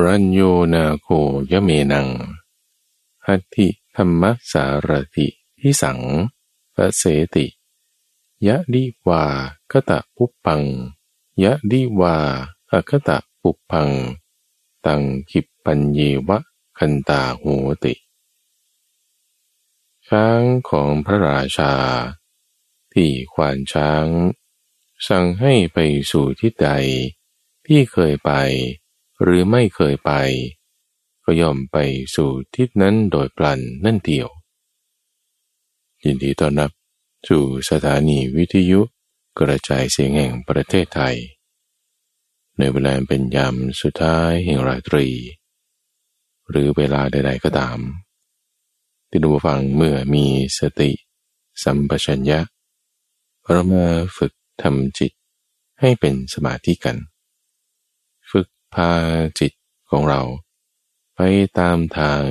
รัญโยนาโคยเมนังหัตถิธรรมสารติพิสังพระเสติ ยะดีวากตะปุปัง ยะดีวาอคตะปุปัง ตังขิปปัญเยวะคันตาโหติ ช้างของพระราชา ที่ควานช้าง สั่งให้ไปสู่ทิศใดที่เคยไป หรือไม่เคยไป ก็ย่อมไปสู่ทิศนั้นโดยปลันนั่นเดียว ยินดีต้อนรับสู่สถานีวิทยุกระจายเสียงแห่งประเทศไทย ในเวลาเป็นยามสุดท้ายแห่งราตรี หรือเวลาใดๆก็ตาม ที่ดูฟังเมื่อมีสติ สัมปชัญญะเรามาฝึกทำจิตให้เป็นสมาธิกัน พาจิตของเรา ไปตามทาง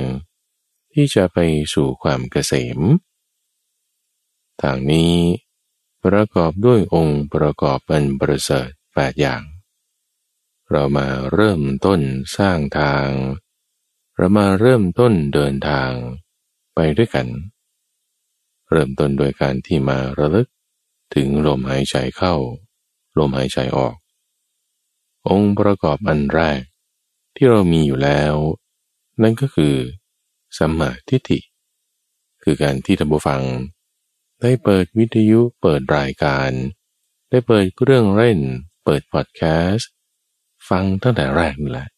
ที่จะไปสู่ความเกษม ทางนี้ประกอบด้วยองค์ประกอบเป็นประเสริฐแปดอย่าง เรามาเริ่มต้นสร้างทาง เรามาเริ่มต้นเดินทางไปด้วยกัน เริ่มต้นโดยการที่มาระลึกถึงลมหายใจเข้า ลมหายใจออก องค์ประกอบอันแรก ที่เรามีอยู่แล้ว นั่นก็คือสัมมาทิฏฐิ คือการที่ท่านผู้ฟัง ได้เปิดวิทยุเปิดรายการ ได้เปิดเรื่องเล่น เปิดพอดแคสต์ฟังตั้งแต่แรกนี่แหละ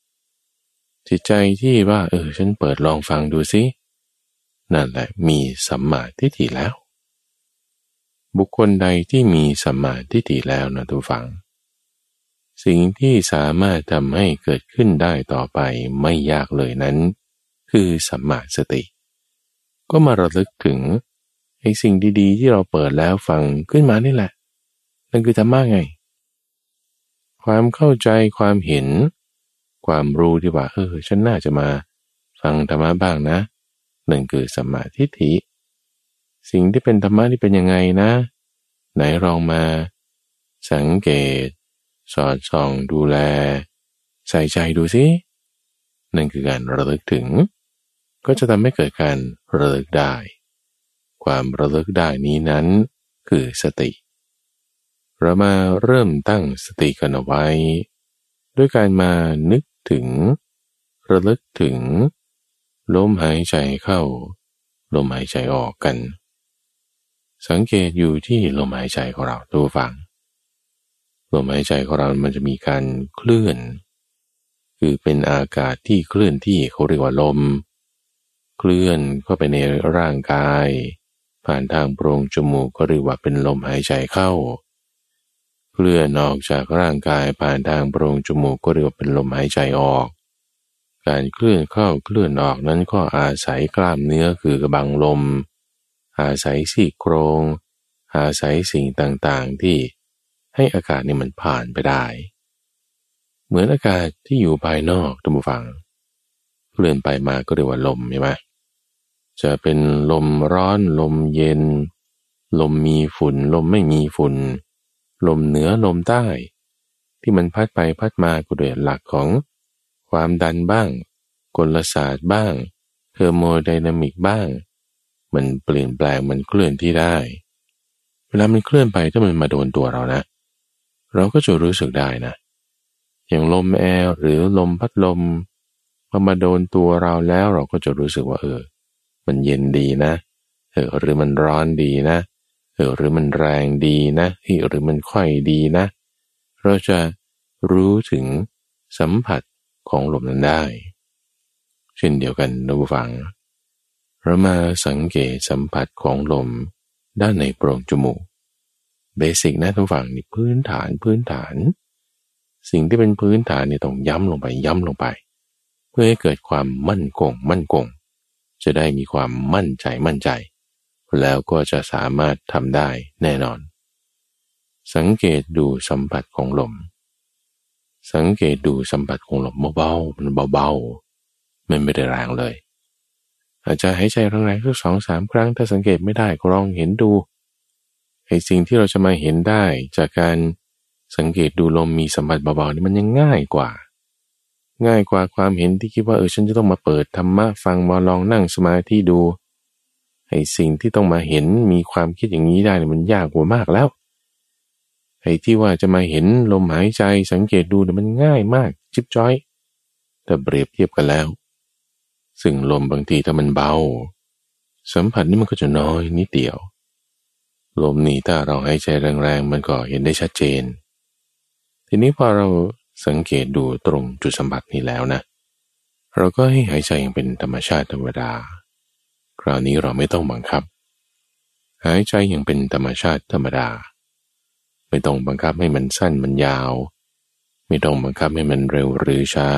จิตใจที่ว่าเออฉันเปิดลองฟังดูสินั่นแหละมีสัมมาทิฏฐิแล้ว บุคคลใดที่มีสัมมาทิฏฐิแล้วนะทุกฝัง สิ่งที่สามารถทำให้เกิดขึ้นได้ต่อไปไม่ยากเลยนั้น คือสัมมาสติ ก็มาระลึกถึงไอ้สิ่งดีๆ ที่เราเปิดแล้วฟังขึ้นมานี่แหละ นั่นคือธรรมะไง ความเข้าใจความเห็น ความรู้ที่ว่าเออฉันน่าจะมาฟังธรรมะบ้างนะนั่นคือสัมมาทิฏฐิ สิ่งที่เป็นธรรมะนี่เป็นยังไงนะ ไหนลองมา สังเกต สอดส่องดูแล ใส่ใจดูสิ นั่นคือการระลึกถึง ก็จะทำให้เกิดการระลึกได้ ความระลึกได้นี้นั้นคือสติ เรามาเริ่มตั้งสติกันเอาไว้ ด้วยการมานึกถึง ระลึกถึง ลมหายใจเข้า ลมหายใจออกกัน สังเกตอยู่ที่ลมหายใจของเราตัวฟัง ลมหายใจของเรา มันจะมีการเคลื่อน คือเป็นอากาศที่เคลื่อนที่เขาเรียกว่าลม เคลื่อนเข้าไปในร่างกาย ผ่านทางโพรงจมูกก็เรียกว่าเป็นลมหายใจเข้า เคลื่อนออกจากร่างกายผ่านทางโพรงจมูกก็เรียกว่าเป็นลมหายใจออก การเคลื่อนเข้าเคลื่อนออกนั้นก็อาศัยกล้ามเนื้อคือกระบังลม อาศัยสี่โครงอาศัยสิ่งต่างๆที่ ให้อากาศนี่มันผ่านไปได้ เหมือนอากาศที่อยู่ภายนอกทุกฝังเคลื่อนไปมาก็เรียกว่าลมใช่ไหมจะเป็นลมร้อนลมเย็น ลมมีฝุ่น ลมไม่มีฝุ่น ลมเหนือลมใต้ ที่มันพัดไปพัดมาก็โดยหลักของ ความดันบ้าง กลศาสตร์บ้าง เทอร์โมไดนามิกบ้าง มันเปลี่ยนแปลงมันเคลื่อนที่ได้ เวลามันเคลื่อนไปถ้ามันมาโดนตัวเรานะ เราก็จะรู้สึกได้นะ อย่างลมแอร์หรือลมพัดลมพอมาโดนตัวเราแล้วเราก็จะรู้สึกว่า เออ มันเย็นดีนะ เออหรือมันร้อนดีนะ เออหรือมันแรงดีนะหรือมันค่อยดีนะ เราจะรู้ถึงสัมผัสของลมนั้นได้ เช่นเดียวกันนะผู้ฟังเรามาสังเกตสัมผัสของลมด้านในโพรงจมูก เบสิกนะทุกฝั่งนี่พื้นฐานพื้นฐาน สิ่งที่เป็นพื้นฐานนี่ต้องย้ำลงไปย้ำลงไป เพื่อให้เกิดความมั่นคงมั่นคง จะได้มีความมั่นใจมั่นใจ แล้วก็จะสามารถทำได้แน่นอน สังเกตดูสัมผัสของลม สังเกตดูสัมผัสของลมเบาๆมันเบาๆมันไม่ได้แรงเลย อาจจะหายใจแรงๆสักสองสามครั้งถ้าสังเกตไม่ได้ก็ลองเห็นดู ไอ้สิ่งที่เราจะมาเห็นได้จากการสังเกตดูลมมีสัมผัสเบาๆนี่มันยังง่ายกว่า ง่ายกว่าความเห็นที่คิดว่าเออฉันจะต้องมาเปิดธรรมะฟังมาลองนั่งสมาธิดูไอ้สิ่งที่ต้องมาเห็นมีความคิดอย่างนี้ได้มันยากกว่ามากแล้วไอ้ที่ว่าจะมาเห็นลมหายใจสังเกตดูเนี่ยมันง่ายมาก จิบจ้อย แต่เปรียบเทียบกันแล้ว ซึ่งลมบางทีถ้ามันเบา สัมผัสนี่มันก็จะน้อยนิดเดียว ลมนี่ถ้าเราหายใจแรงๆ มันก็เห็นได้ชัดเจน ทีนี้พอเราสังเกตดูตรงจุดสัมผัสนี้แล้วนะ เราก็ให้หายใจอย่างเป็นธรรมชาติธรรมดา คราวนี้เราไม่ต้องบังคับ หายใจอย่างเป็นธรรมชาติธรรมดา ไม่ต้องบังคับให้มันสั้นมันยาว ไม่ต้องบังคับให้มันเร็วหรือช้า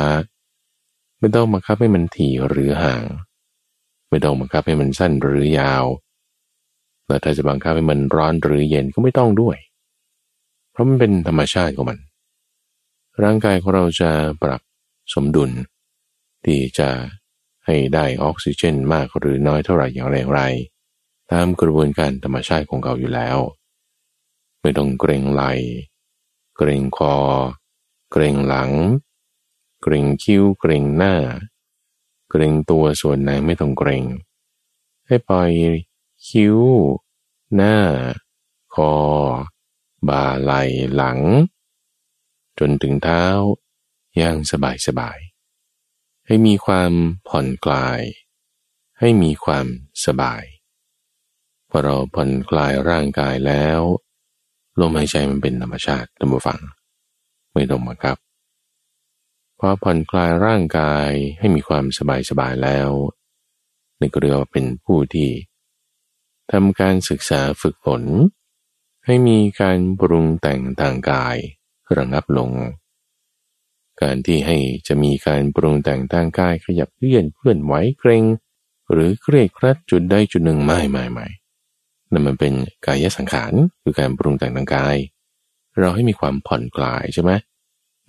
ไม่ต้องบังคับให้มันถี่หรือห่าง ไม่ต้องบังคับให้มันสั้นหรือยาว แล้วถ้าจะบังคับให้มันร้อนหรือเย็นก็ไม่ต้องด้วย เพราะมันเป็นธรรมชาติของมัน ร่างกายของเราจะปรับสมดุล ที่จะให้ได้ออกซิเจนมากหรือน้อยเท่าไหร่อย่างไรไร ตามกระบวนการธรรมชาติของเขาอยู่แล้ว ไม่ต้องเกรงไหล เกรงคอ เกรงหลัง เกรงคิ้ว เกรงหน้า เกรงตัวส่วนไหนไม่ต้องเกรง ให้ปล่อย คิ้ว หน้า คอ บ่าไหลหลัง จนถึงเท้าอย่างสบายสบาย ให้มีความผ่อนคลาย ให้มีความสบายพอเราผ่อนคลายร่างกายแล้วลมหายใจมันเป็นธรรมชาติตัมบูฟัง ไม่ต้องมาครับพอผ่อนคลายร่างกายให้มีความสบายสบายแล้วนี่ก็เรียกว่าเป็นผู้ที่ ทำการศึกษาฝึกฝน ให้มีการปรุงแต่งทางกายระงับลง การที่ให้จะมีการปรุงแต่งทางกายขยับเลื่อนเพื่อนไหวเกรงหรือเครียดครัดจุดใดจุดหนึ่งไม่ไม่ไม่นั่นมันเป็นกายสังขารคือการปรุงแต่งทางกาย เราให้มีความผ่อนคลายใช่ไหม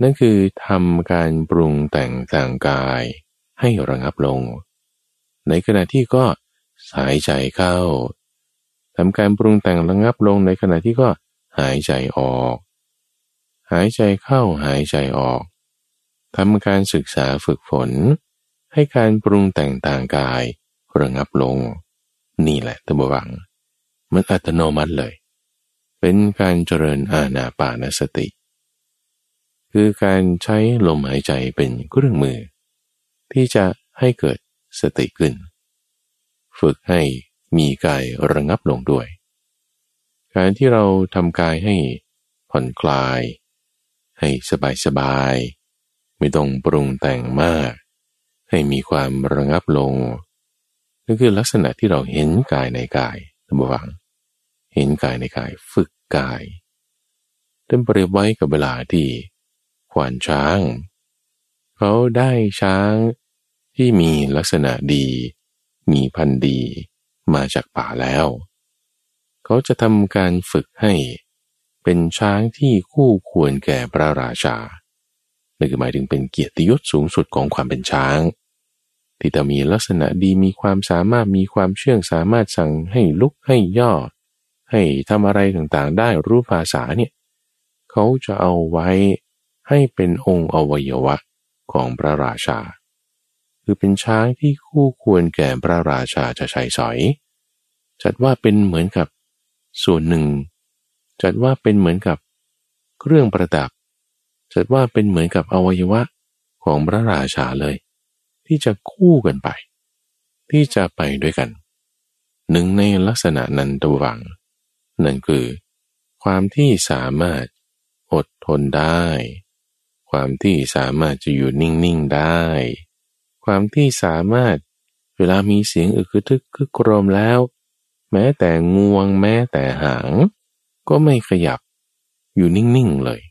นั่นคือทำการปรุงแต่งทางกาย ให้ระงับลง ในขณะที่ก็หายใจเข้า ทำการปรุงแต่งระงับลงในขณะที่ก็หายใจออก หายใจเข้าหายใจออกทำการศึกษาฝึกฝน ให้การปรุงแต่งต่างกายระงับลง นี่แหละตัวบัง มันอัตโนมัติเลย เป็นการเจริญอาณาปานสติ คือการใช้ลมหายใจเป็นเครื่องมือ ที่จะให้เกิดสติขึ้น ฝึกให้ มีกายระงับลงด้วย การที่เราทำกายให้ผ่อนคลาย ให้สบายสบาย ไม่ต้องปรุงแต่งมาก ให้มีความระงับลงนั่นคือลักษณะที่เราเห็นกายในกายท่านผู้ฟัง เห็นกายในกายฝึกกายท่านเปรียบไว้กับเวลาที่ขวานช้าง เขาได้ช้างที่มีลักษณะดี มีพันธุ์ดี มาจากป่าแล้ว เขาจะทำการฝึกให้เป็นช้างที่คู่ควรแก่พระราชานั่นคือหมายถึงเป็นเกียรติยศสูงสุดของความเป็นช้าง ที่จะมีลักษณะดีมีความสามารถมีความเชื่องสามารถสั่งให้ลุกให้ย่อ ให้ทำอะไรต่างๆ ได้รู้ภาษาเนี่ยเขาจะเอาไว้ให้เป็นองค์อวัยวะของพระราชา คือเป็นช้างที่คู่ควรแก่พระราชาจะใช้สอย จัดว่าเป็นเหมือนกับส่วนหนึ่ง จัดว่าเป็นเหมือนกับเครื่องประดับ จัดว่าเป็นเหมือนกับอวัยวะของพระราชาเลย ที่จะคู่กันไป ที่จะไปด้วยกัน หนึ่งในลักษณะนันตววัง นั่นคือ ความที่สามารถอดทนได้ ความที่สามารถจะอยู่นิ่งๆได้ ความที่สามารถเวลามีเสียงอึกทึกคึกโครมแล้ว แม้แต่งวงแม้แต่หาง ก็ไม่ขยับอยู่นิ่งๆเลย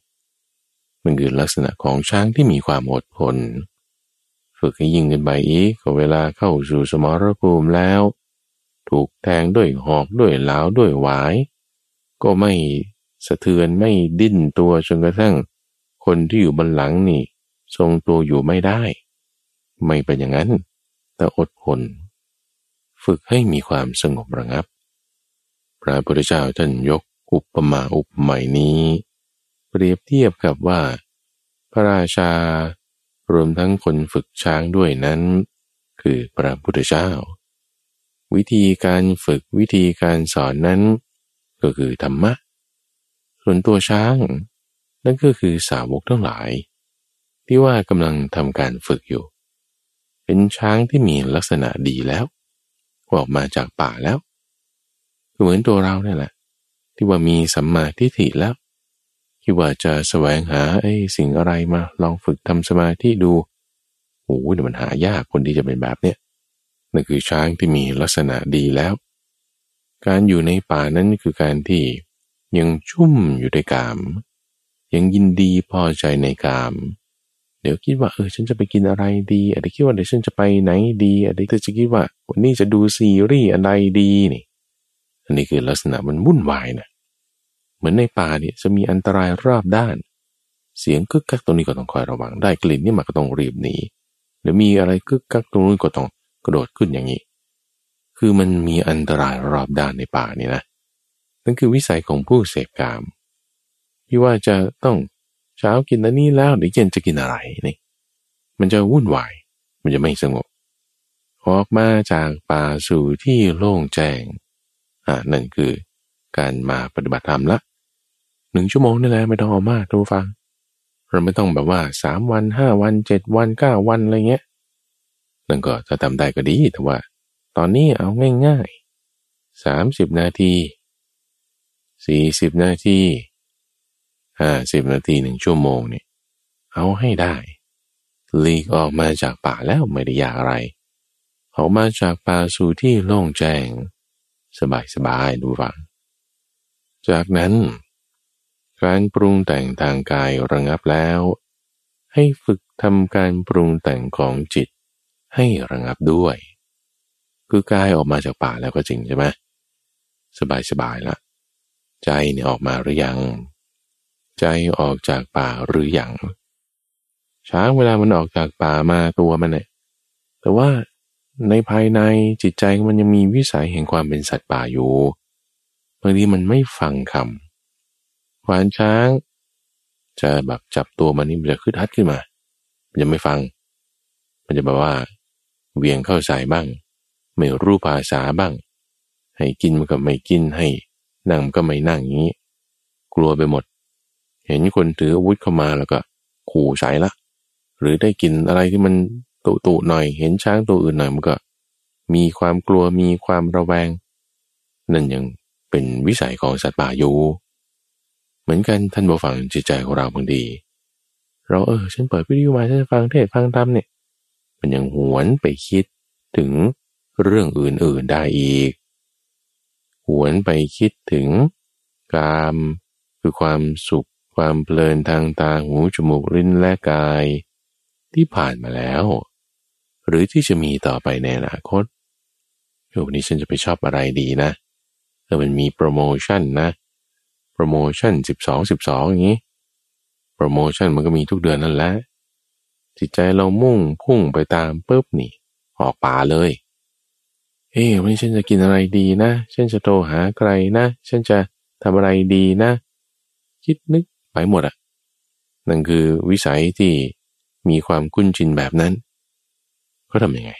มันคือลักษณะของช้างที่มีความอดทนฝึกให้ยิ่งขึ้นไปอีกเวลาเข้าสู่สมรภูมิแล้ว ถูกแทงด้วยหอกด้วยเหลาด้วยหวาย ก็ไม่สะเทือนไม่ดิ้นตัวจนกระทั่ง คนที่อยู่บนหลังนี่ ทรงตัวอยู่ไม่ได้ ไม่เป็นอย่างนั้น แต่อดทน ฝึกให้มีความสงบระงับ พระพุทธเจ้าท่านยกอุปมาอุปไมยนี้ เปรียบเทียบกับว่า พระราชารวมทั้งคนฝึกช้างด้วยนั้น คือพระพุทธเจ้า วิธีการฝึกวิธีการสอนนั้น ก็คือธรรมะ ส่วนตัวช้าง นั่นก็คือสาวกทั้งหลาย ที่ว่ากำลังทำการฝึกอยู่ เป็นช้างที่มีลักษณะดีแล้ว ออกมาจากป่าแล้วเหมือนตัวเราเนี่ยแหละ ที่ว่ามีสัมมาทิฏฐิแล้วคิดว่าจะแสวงหาไอ้สิ่งอะไรมาลองฝึกทำสมาธิดูโอ้ยมันหายากคนที่จะเป็นแบบเนี้ยนั่นคือช้างที่มีลักษณะดีแล้ว การอยู่ในป่านั้นคือการที่ยังชุ่มอยู่ในกาม ยังยินดีพอใจในกามเดี๋ยวคิดว่าเออฉันจะไปกินอะไรดีอาจจะคิดว่าเดี๋ยวฉันจะไปไหนดีอาจจะจะคิดว่าวันนี้จะดูซีรีส์อะไรดีนี่ อันนี้คือลักษณะมันวุ่นวายนะเหมือนในป่าเนี่ยจะมีอันตรายรอบด้าน เสียงกึกกักตรงนี้ก็ต้องคอยระวังได้กลิ่นนี่มันก็ต้องรีบหนีหรือมีอะไรกึกกักตรงนู้นก็ต้องกระโดดขึ้นอย่างนี้ คือมันมีอันตรายรอบด้านในป่านี่นะนั่นคือวิสัยของผู้เสพกามที่ว่าจะต้อง เช้ากินอันนี้แล้วเดี๋ยวเย็นจะกินอะไรนี่มันจะวุ่นวาย มันจะไม่สงบ ออกมาจากป่าสู่ที่โล่งแจ้งอ่านั่นคือการมาปฏิบัติธรรมละหนึ่งชั่วโมงนี่แหละไม่ต้องเอามากทุกฟัง เราไม่ต้องแบบว่าสามวันห้าวันเจ็ดวันเก้าวันอะไรเงี้ยนั่นก็ถ้าทำได้ก็ดีแต่ว่า ตอนนี้เอาง่ายๆสามสิบนาทีสี่สิบนาที ห้าสิบนาทีหนึ่งชั่วโมงเนี่ยเอาให้ได้ลีกออกมาจากป่าแล้วไม่ได้ยากอะไร ออกมาจากป่าสู่ที่โล่งแจ้ง สบายสบายดูฟัง จากนั้น การปรุงแต่งทางกายระงับแล้ว ให้ฝึกทำการปรุงแต่งของจิตให้ระงับด้วย คือกายออกมาจากป่าแล้วก็จริงใช่ไหมสบายสบายละ ใจเนี่ยออกมาหรือยัง ใจออกจากป่าหรืออยังช้างเวลามันออกจากป่ามาตัวมันเนี่ยแต่ว่าในภายในจิตใจมันยังมีวิสัยแห่งความเป็นสัตว์ป่าอยู่บางทีมันไม่ฟังคำควานช้าง จะแบบจับตัวมันนี่มันจะขึ้นฮัดขึ้นมา มันจะไม่ฟัง มันจะแบบว่าเวียงเข้าใส่บ้าง ไม่รู้ภาษาบ้าง ให้กินมันก็ไม่กินให้นั่งก็ไม่นั่งอย่างนี้ กลัวไปหมด เห็นคนถืออาวุธเข้ามาแล้วก็ขู่ใส่ละ หรือได้กินอะไรที่มันตุตุหน่อย เห็นช้างตัวอื่นหน่อยมันก็ มีความกลัวมีความระแวง นั่นยังเป็นวิสัยของสัตว์ป่าอยู่ เหมือนกันท่านผู้ฟังจิตใจของเราบางดีเราเออฉันเปิดวิดีโอมาฉันฟังเทศฟังธรรมเนี่ยมันยังหวนไปคิดถึงเรื่องอื่นๆได้อีก หวนไปคิดถึงกามคือความสุข ความเพลินทางตาหูจมูกลิ้นและกาย ที่ผ่านมาแล้ว หรือที่จะมีต่อไปในอนาคตวันนี้ฉันจะไปชอบอะไรดีนะเออมันมีโปรโมชั่นนะโปรโมชั่นสิบสองสิบสองอย่างนี้โปรโมชั่นมันก็มีทุกเดือนนั่นแหละจิตใจเรามุ่งพุ่งไปตามปุ๊บนี่ ออกป่าเลยเฮ้วันนี้ฉันจะกินอะไรดีนะ ฉันจะโทรหาใครนะ ฉันจะทำอะไรดีนะ คิดนึก ไปหมดอะนั่นคือวิสัยที่มีความคุ้นชินแบบนั้นเขาทำยังไง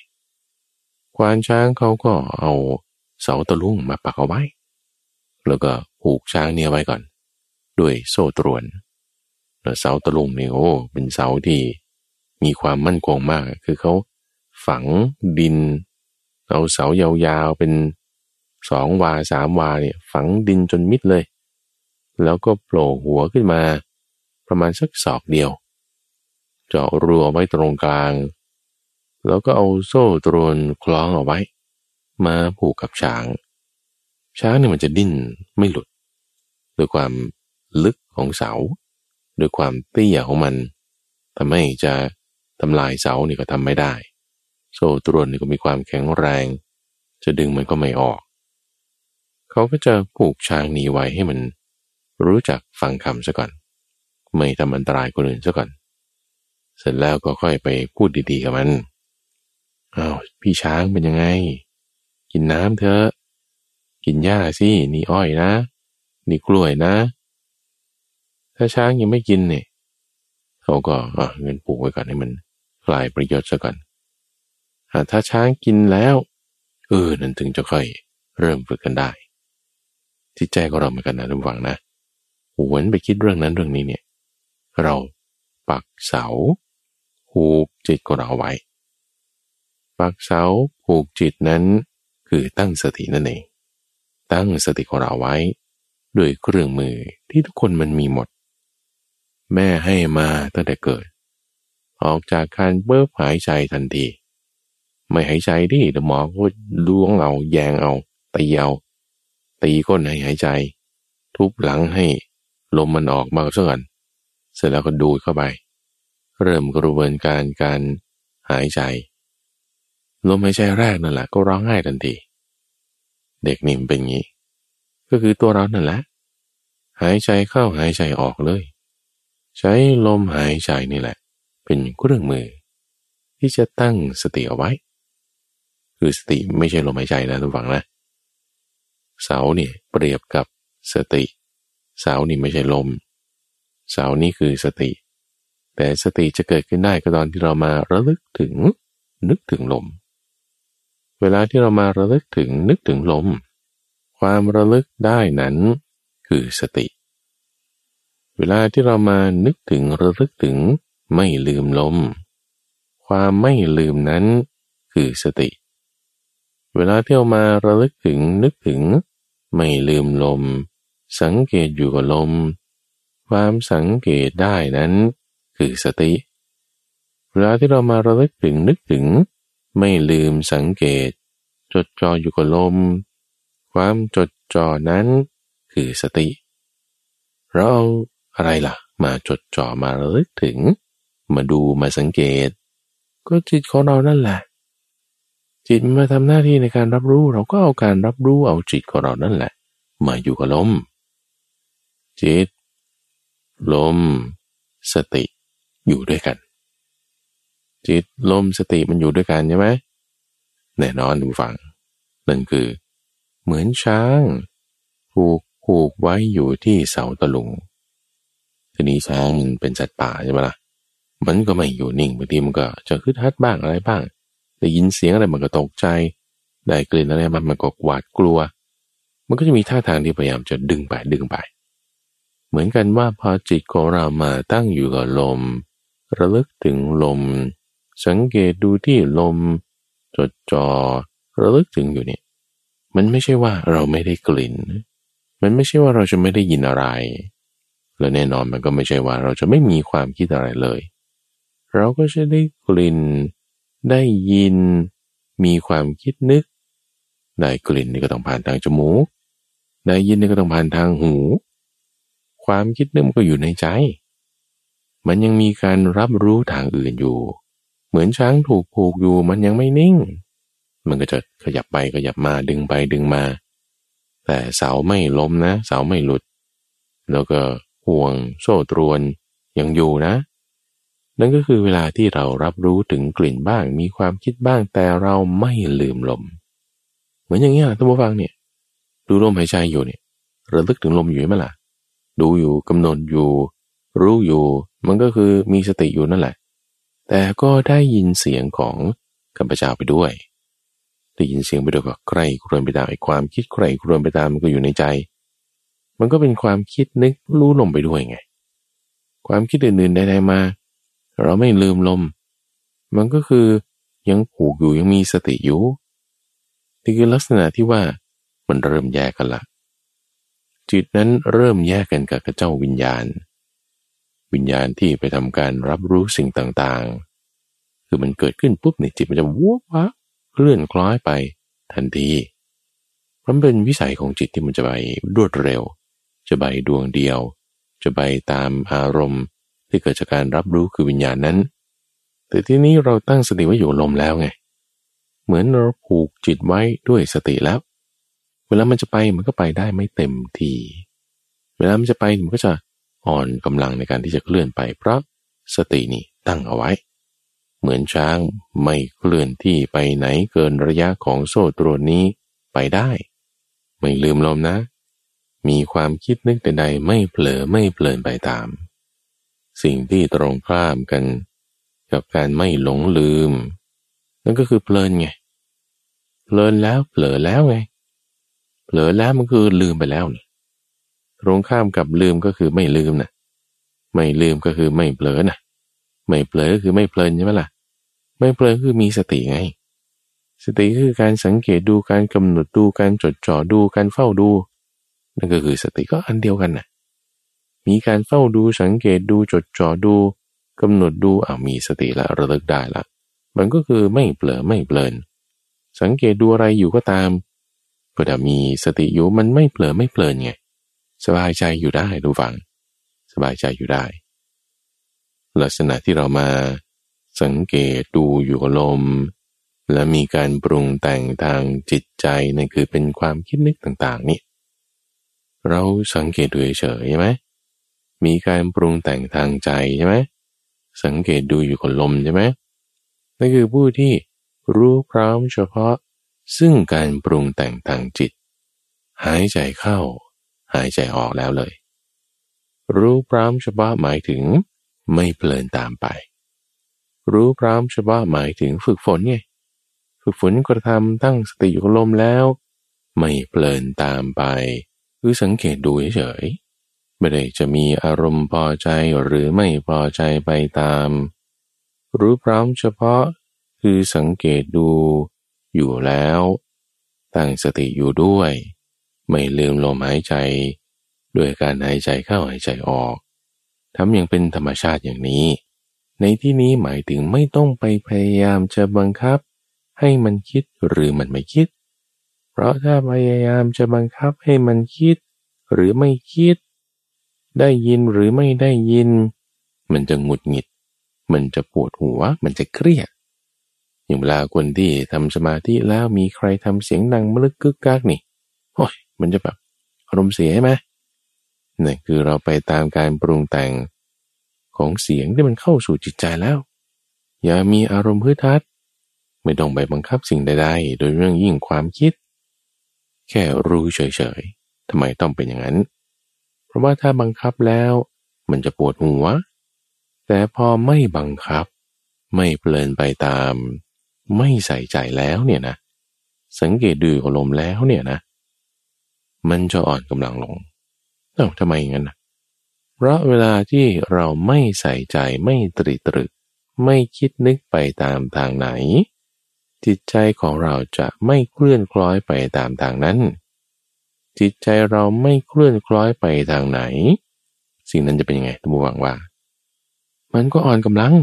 ควานช้างเขาก็เอาเสาตะลุ่งมาปักเอาไว้ แล้วก็ผูกช้างเนี่ยไว้ก่อน ด้วยโซ่ตรวนแล้วเสาตะลุ่งนี่โอ้เป็นเสาที่มีความมั่นคงมาก คือเขาฝังดิน เอาเสายาวๆเป็นสองวาสามวาเนี่ยฝังดินจนมิดเลย แล้วก็โผล่หัวขึ้นมา ประมาณสักศอกเดียว เจาะรัวไว้ตรงกลาง แล้วก็เอาโซ่ตรวนคล้องเอาไว้ มาผูกกับช้าง ช้างเนี่ยมันจะดิ้นไม่หลุด ด้วยความลึกของเสา ด้วยความเตี้ยของมันทำให้จะทำลายเสานี่ก็ทำไม่ได้ โซ่ตรวนนี่ก็มีความแข็งแรง จะดึงมันก็ไม่ออก เขาก็จะผูกช้างนี้ไว้ให้มัน รู้จักฟังคำซะก่อน ไม่ทำอันตรายคนอื่นซะก่อน เสร็จแล้วก็ค่อยไปพูดดีๆกับมันอ้าวพี่ช้างเป็นยังไง กินน้ำเถอะ กินหญ้าสิ นี่อ้อยนะ นี่กล้วยนะ ถ้าช้างยังไม่กินเนี่ยเขาก็เงินปลูกไว้ก่อนให้มันกลายประโยชน์ซะก่อนถ้าช้างกินแล้วเออนั่นถึงจะค่อยเริ่มฝึกกันได้จิตใจของเราเหมือนกันนะทุกฝังนะ หวนไปคิดเรื่องนั้นเรื่องนี้เนี่ย เราปักเสาผูกจิตของเราไว้ ปักเสาผูกจิตนั้นคือตั้งสตินั่นเอง ตั้งสติของเราไว้ ด้วยเครื่องมือที่ทุกคนมันมีหมด แม่ให้มาตั้งแต่เกิด ออกจากการเบิบหายใจทันที ไม่หายใจดิเดี๋ยวหมอก็ล้วงเอาแยงเอาตีเอาตีก้นให้หายใจ ทุบหลังให้ ลมมันออกมาซะก่อนเสร็จแล้วก็ดูดเข้าไป เริ่มกระบวนการการหายใจ ลมหายใจแรกนั่นแหละก็ร้องไห้ทันที เด็กนี่เป็นงี้ ก็คือตัวเรานั่นแหละ หายใจเข้าหายใจออกเลย ใช้ลมหายใจนี่แหละ เป็นเครื่องมือ ที่จะตั้งสติเอาไว้ คือสติไม่ใช่ลมหายใจนะทุกฝังนะ เสาเนี่ยเปรียบกับสติ เสานี่ไม่ใช่ลม เสานี่คือสติ แต่สติจะเกิดขึ้นได้ก็ตอนที่เรามาระลึกถึงนึกถึงลม เวลาที่เรามาระลึกถึงนึกถึงลม ความระลึกได้นั้นคือสติ เวลาที่เรามานึกถึงระลึกถึงไม่ลืมลม ความไม่ลืมนั้นคือสติ เวลาที่เรามาระลึกถึงนึกถึงไม่ลืมลม สังเกตอยู่กับลม ความสังเกตได้นั้น คือสติ เวลาที่เรามาระลึกถึงนึกถึง ไม่ลืมสังเกต จดจ่ออยู่กับลม ความจดจ่อนั้นคือสติ เราอะไรล่ะ มาจดจ่อมาระลึกถึง มาดูมาสังเกต ก็จิตของเรานั่นแหละจิตมาทำหน้าที่ในการรับรู้เราก็เอาการรับรู้เอาจิตของเรานั่นแหละ มาอยู่กับลม จิต ลม สติอยู่ด้วยกัน จิตลมสติมันอยู่ด้วยกันใช่ไหมแน่นอนดูฟังนั่นคือ เหมือนช้างผูกผูกไว้อยู่ที่เสาตะลุง ทีนี้ช้างมันเป็นสัตว์ป่าใช่ไหมละ่ะ มันก็ไม่อยู่นิ่งบางทีมันก็จะคึดฮัดบ้างอะไรบ้าง ได้ยินเสียงอะไรมันก็ตกใจ ได้กลิ่นอะไรมันมันก็หวาดกลัว มันก็จะมีท่าทางที่พยายามจะดึงไปดึงไป มือนกันว่าพอจิตของเรามาตั้งอยู่กับลม ระลึกถึงลม สังเกตดูที่ลม จดจอ่อระลึกถึงอยู่เนี่ย มันไม่ใช่ว่าเราไม่ได้กลิ่น มันไม่ใช่ว่าเราจะไม่ได้ยินอะไร และแน่นอนมันก็ไม่ใช่ว่าเราจะไม่มีความคิดอะไรเลย เราก็จะได้กลิ่น ได้ยิน มีความคิดนึก ได้กลิ่นนี่ก็ต้องผ่านทางจมูก ได้ยินนี่ก็ต้องผ่านทางหู ความคิดนึกมันก็อยู่ในใจ มันยังมีการรับรู้ทางอื่นอยู่ เหมือนช้างถูกผูกอยู่มันยังไม่นิ่ง มันก็จะขยับไปขยับมาดึงไปดึงมา แต่เสาไม่ล้มนะ เสาไม่หลุด แล้วก็ห่วงโซ่ตรวนยังอยู่นะ นั่นก็คือเวลาที่เรารับรู้ถึงกลิ่นบ้าง มีความคิดบ้างแต่เราไม่ลืมลม เหมือนอย่างเงี้ยท่านผู้ฟังเนี่ย ดูลมหายใจอยู่เนี่ยระลึกถึงลมอยู่ไหมล่ะ ดูอยู่กำหนดอยู่ รู้อยู่ มันก็คือมีสติอยู่นั่นแหละ แต่ก็ได้ยินเสียงของกัมปเจ้าไปด้วย ได้ยินเสียงไปด้วยก็ใครครวญไปตามไอ้ความคิดใครครวญไปตามมันก็อยู่ในใจ มันก็เป็นความคิดนึกรู้ลมไปด้วยไง ความคิดอื่นๆใดๆมา เราไม่ลืมลม มันก็คือยังผูกอยู่ยังมีสติอยู่นี่คือลักษณะที่ว่ามันเริ่มแยกกันละ จิตนั้นเริ่มแยกกันกับเจ้าวิญญาณ วิญญาณที่ไปทำการรับรู้สิ่งต่างๆ คือมันเกิดขึ้นปุ๊บในจิตมันจะวัววะเคลื่อนคล้อยไปทันทีมันเป็นวิสัยของจิตที่มันจะไปรวดเร็ว จะไปดวงเดียว จะไปตามอารมณ์ที่เกิดจากการรับรู้คือวิญญาณนั้น แต่ที่นี้เราตั้งสติไว้อยู่ลมแล้วไง เหมือนเราผูกจิตไว้ด้วยสติแล้ว เวลามันจะไปมันก็ไปได้ไม่เต็มทีเวลามันจะไปมันก็จะอ่อนกำลังในการที่จะเคลื่อนไป เพราะสตินี่ตั้งเอาไว้ เหมือนช้างไม่เคลื่อนที่ไปไหนเกินระยะของโซ่ตรวนนี้ไปได้ ไม่ลืมลมนะ มีความคิดนึกใดๆไม่เผลอไม่เพลินไปตาม สิ่งที่ตรงข้ามกัน กับการไม่หลงลืม นั่นก็คือเพลินไงเพลินแล้วเผลอแล้วไง เผลอแล้วมันคือลืมไปแล้วนะตรงข้ามกับลืมก็คือไม่ลืมนะไม่ลืมก็คือไม่เผลอนะไม่เผลอคือไม่เพลินใช่ไหมล่ะ ไม่เพลินคือมีสติไง สติคือการสังเกตดูการกำหนดดูการจดจ่อดูการเฝ้าดู นั่นก็คือสติก็อันเดียวกันนะมีการเฝ้าดูสังเกตดูจดจ่อดูกำหนดดูอ่ามีสติละระลึกได้ละ มันก็คือไม่เผลอไม่เพลิน สังเกตดูอะไรอยู่ก็ตาม พอถ้ามีสติอยู่มันไม่เผลอไม่เพลินไงสบายใจอยู่ได้ดูฟัง สบายใจอยู่ได้ ลักษณะที่เรามาสังเกตดูอยู่กับลม และมีการปรุงแต่งทางจิตใจนั่นคือเป็นความคิดนึกต่างๆนี่เราสังเกตดูเฉยใช่ไหมมีการปรุงแต่งทางใจใช่ไหมสังเกตดูอยู่กับลมใช่ไหมนั่นคือผู้ที่รู้พร้อมเฉพาะ ซึ่งการปรุงแต่งทางจิต หายใจเข้า หายใจออกแล้วเลย รู้พร้อมเฉพาะหมายถึงไม่เพลินตามไป รู้พร้อมเฉพาะหมายถึงฝึกฝนไงฝึกฝนกระทำตั้งสติอยู่กับลมแล้ว ไม่เพลินตามไป คือสังเกตดูเฉยไม่ได้จะมีอารมณ์พอใจหรือไม่พอใจไปตาม รู้พร้อมเฉพาะคือสังเกตดู อยู่แล้ว ตั้งสติอยู่ด้วย ไม่ลืมลมหายใจ ด้วยการหายใจเข้าหายใจออกทำอย่างเป็นธรรมชาติอย่างนี้ ในที่นี้หมายถึงไม่ต้องไปพยายามจะบังคับ ให้มันคิดหรือมันไม่คิด เพราะถ้าพยายามจะบังคับให้มันคิด หรือไม่คิด ได้ยินหรือไม่ได้ยิน มันจะหงุดหงิด มันจะปวดหัว มันจะเครียด อย่างเวลาคนที่ทำสมาธิแล้วมีใครทำเสียงดังมลึกกึกกักนี่โอ้ยมันจะแบบอารมณ์เสียใช่ไหมนี่คือเราไปตามการปรุงแต่งของเสียงที่มันเข้าสู่จิตใจแล้ว อย่ามีอารมณ์พื้นทัด ไม่ต้องไปบังคับสิ่งใดๆ โดยเรื่องยิ่งความคิด แค่รู้เฉยๆทำไมต้องเป็นอย่างนั้น เพราะว่าถ้าบังคับแล้วมันจะปวดหัว แต่พอไม่บังคับ ไม่เพลินไปตาม ไม่ใส่ใจแล้วเนี่ยนะ สังเกตดูอารมณ์แล้วเนี่ยนะ มันจะอ่อนกำลังลงเอ้าทำไมงั้นนะเพราะเวลาที่เราไม่ใส่ใจไม่ตรีตรึก ไม่คิดนึกไปตามทางไหน จิตใจของเราจะไม่เคลื่อนคล้อยไปตามทางนั้น จิตใจเราไม่เคลื่อนคล้อยไปทางไหน สิ่งนั้นจะเป็นยังไงทุกหวังว่า มันก็อ่อนกำลัง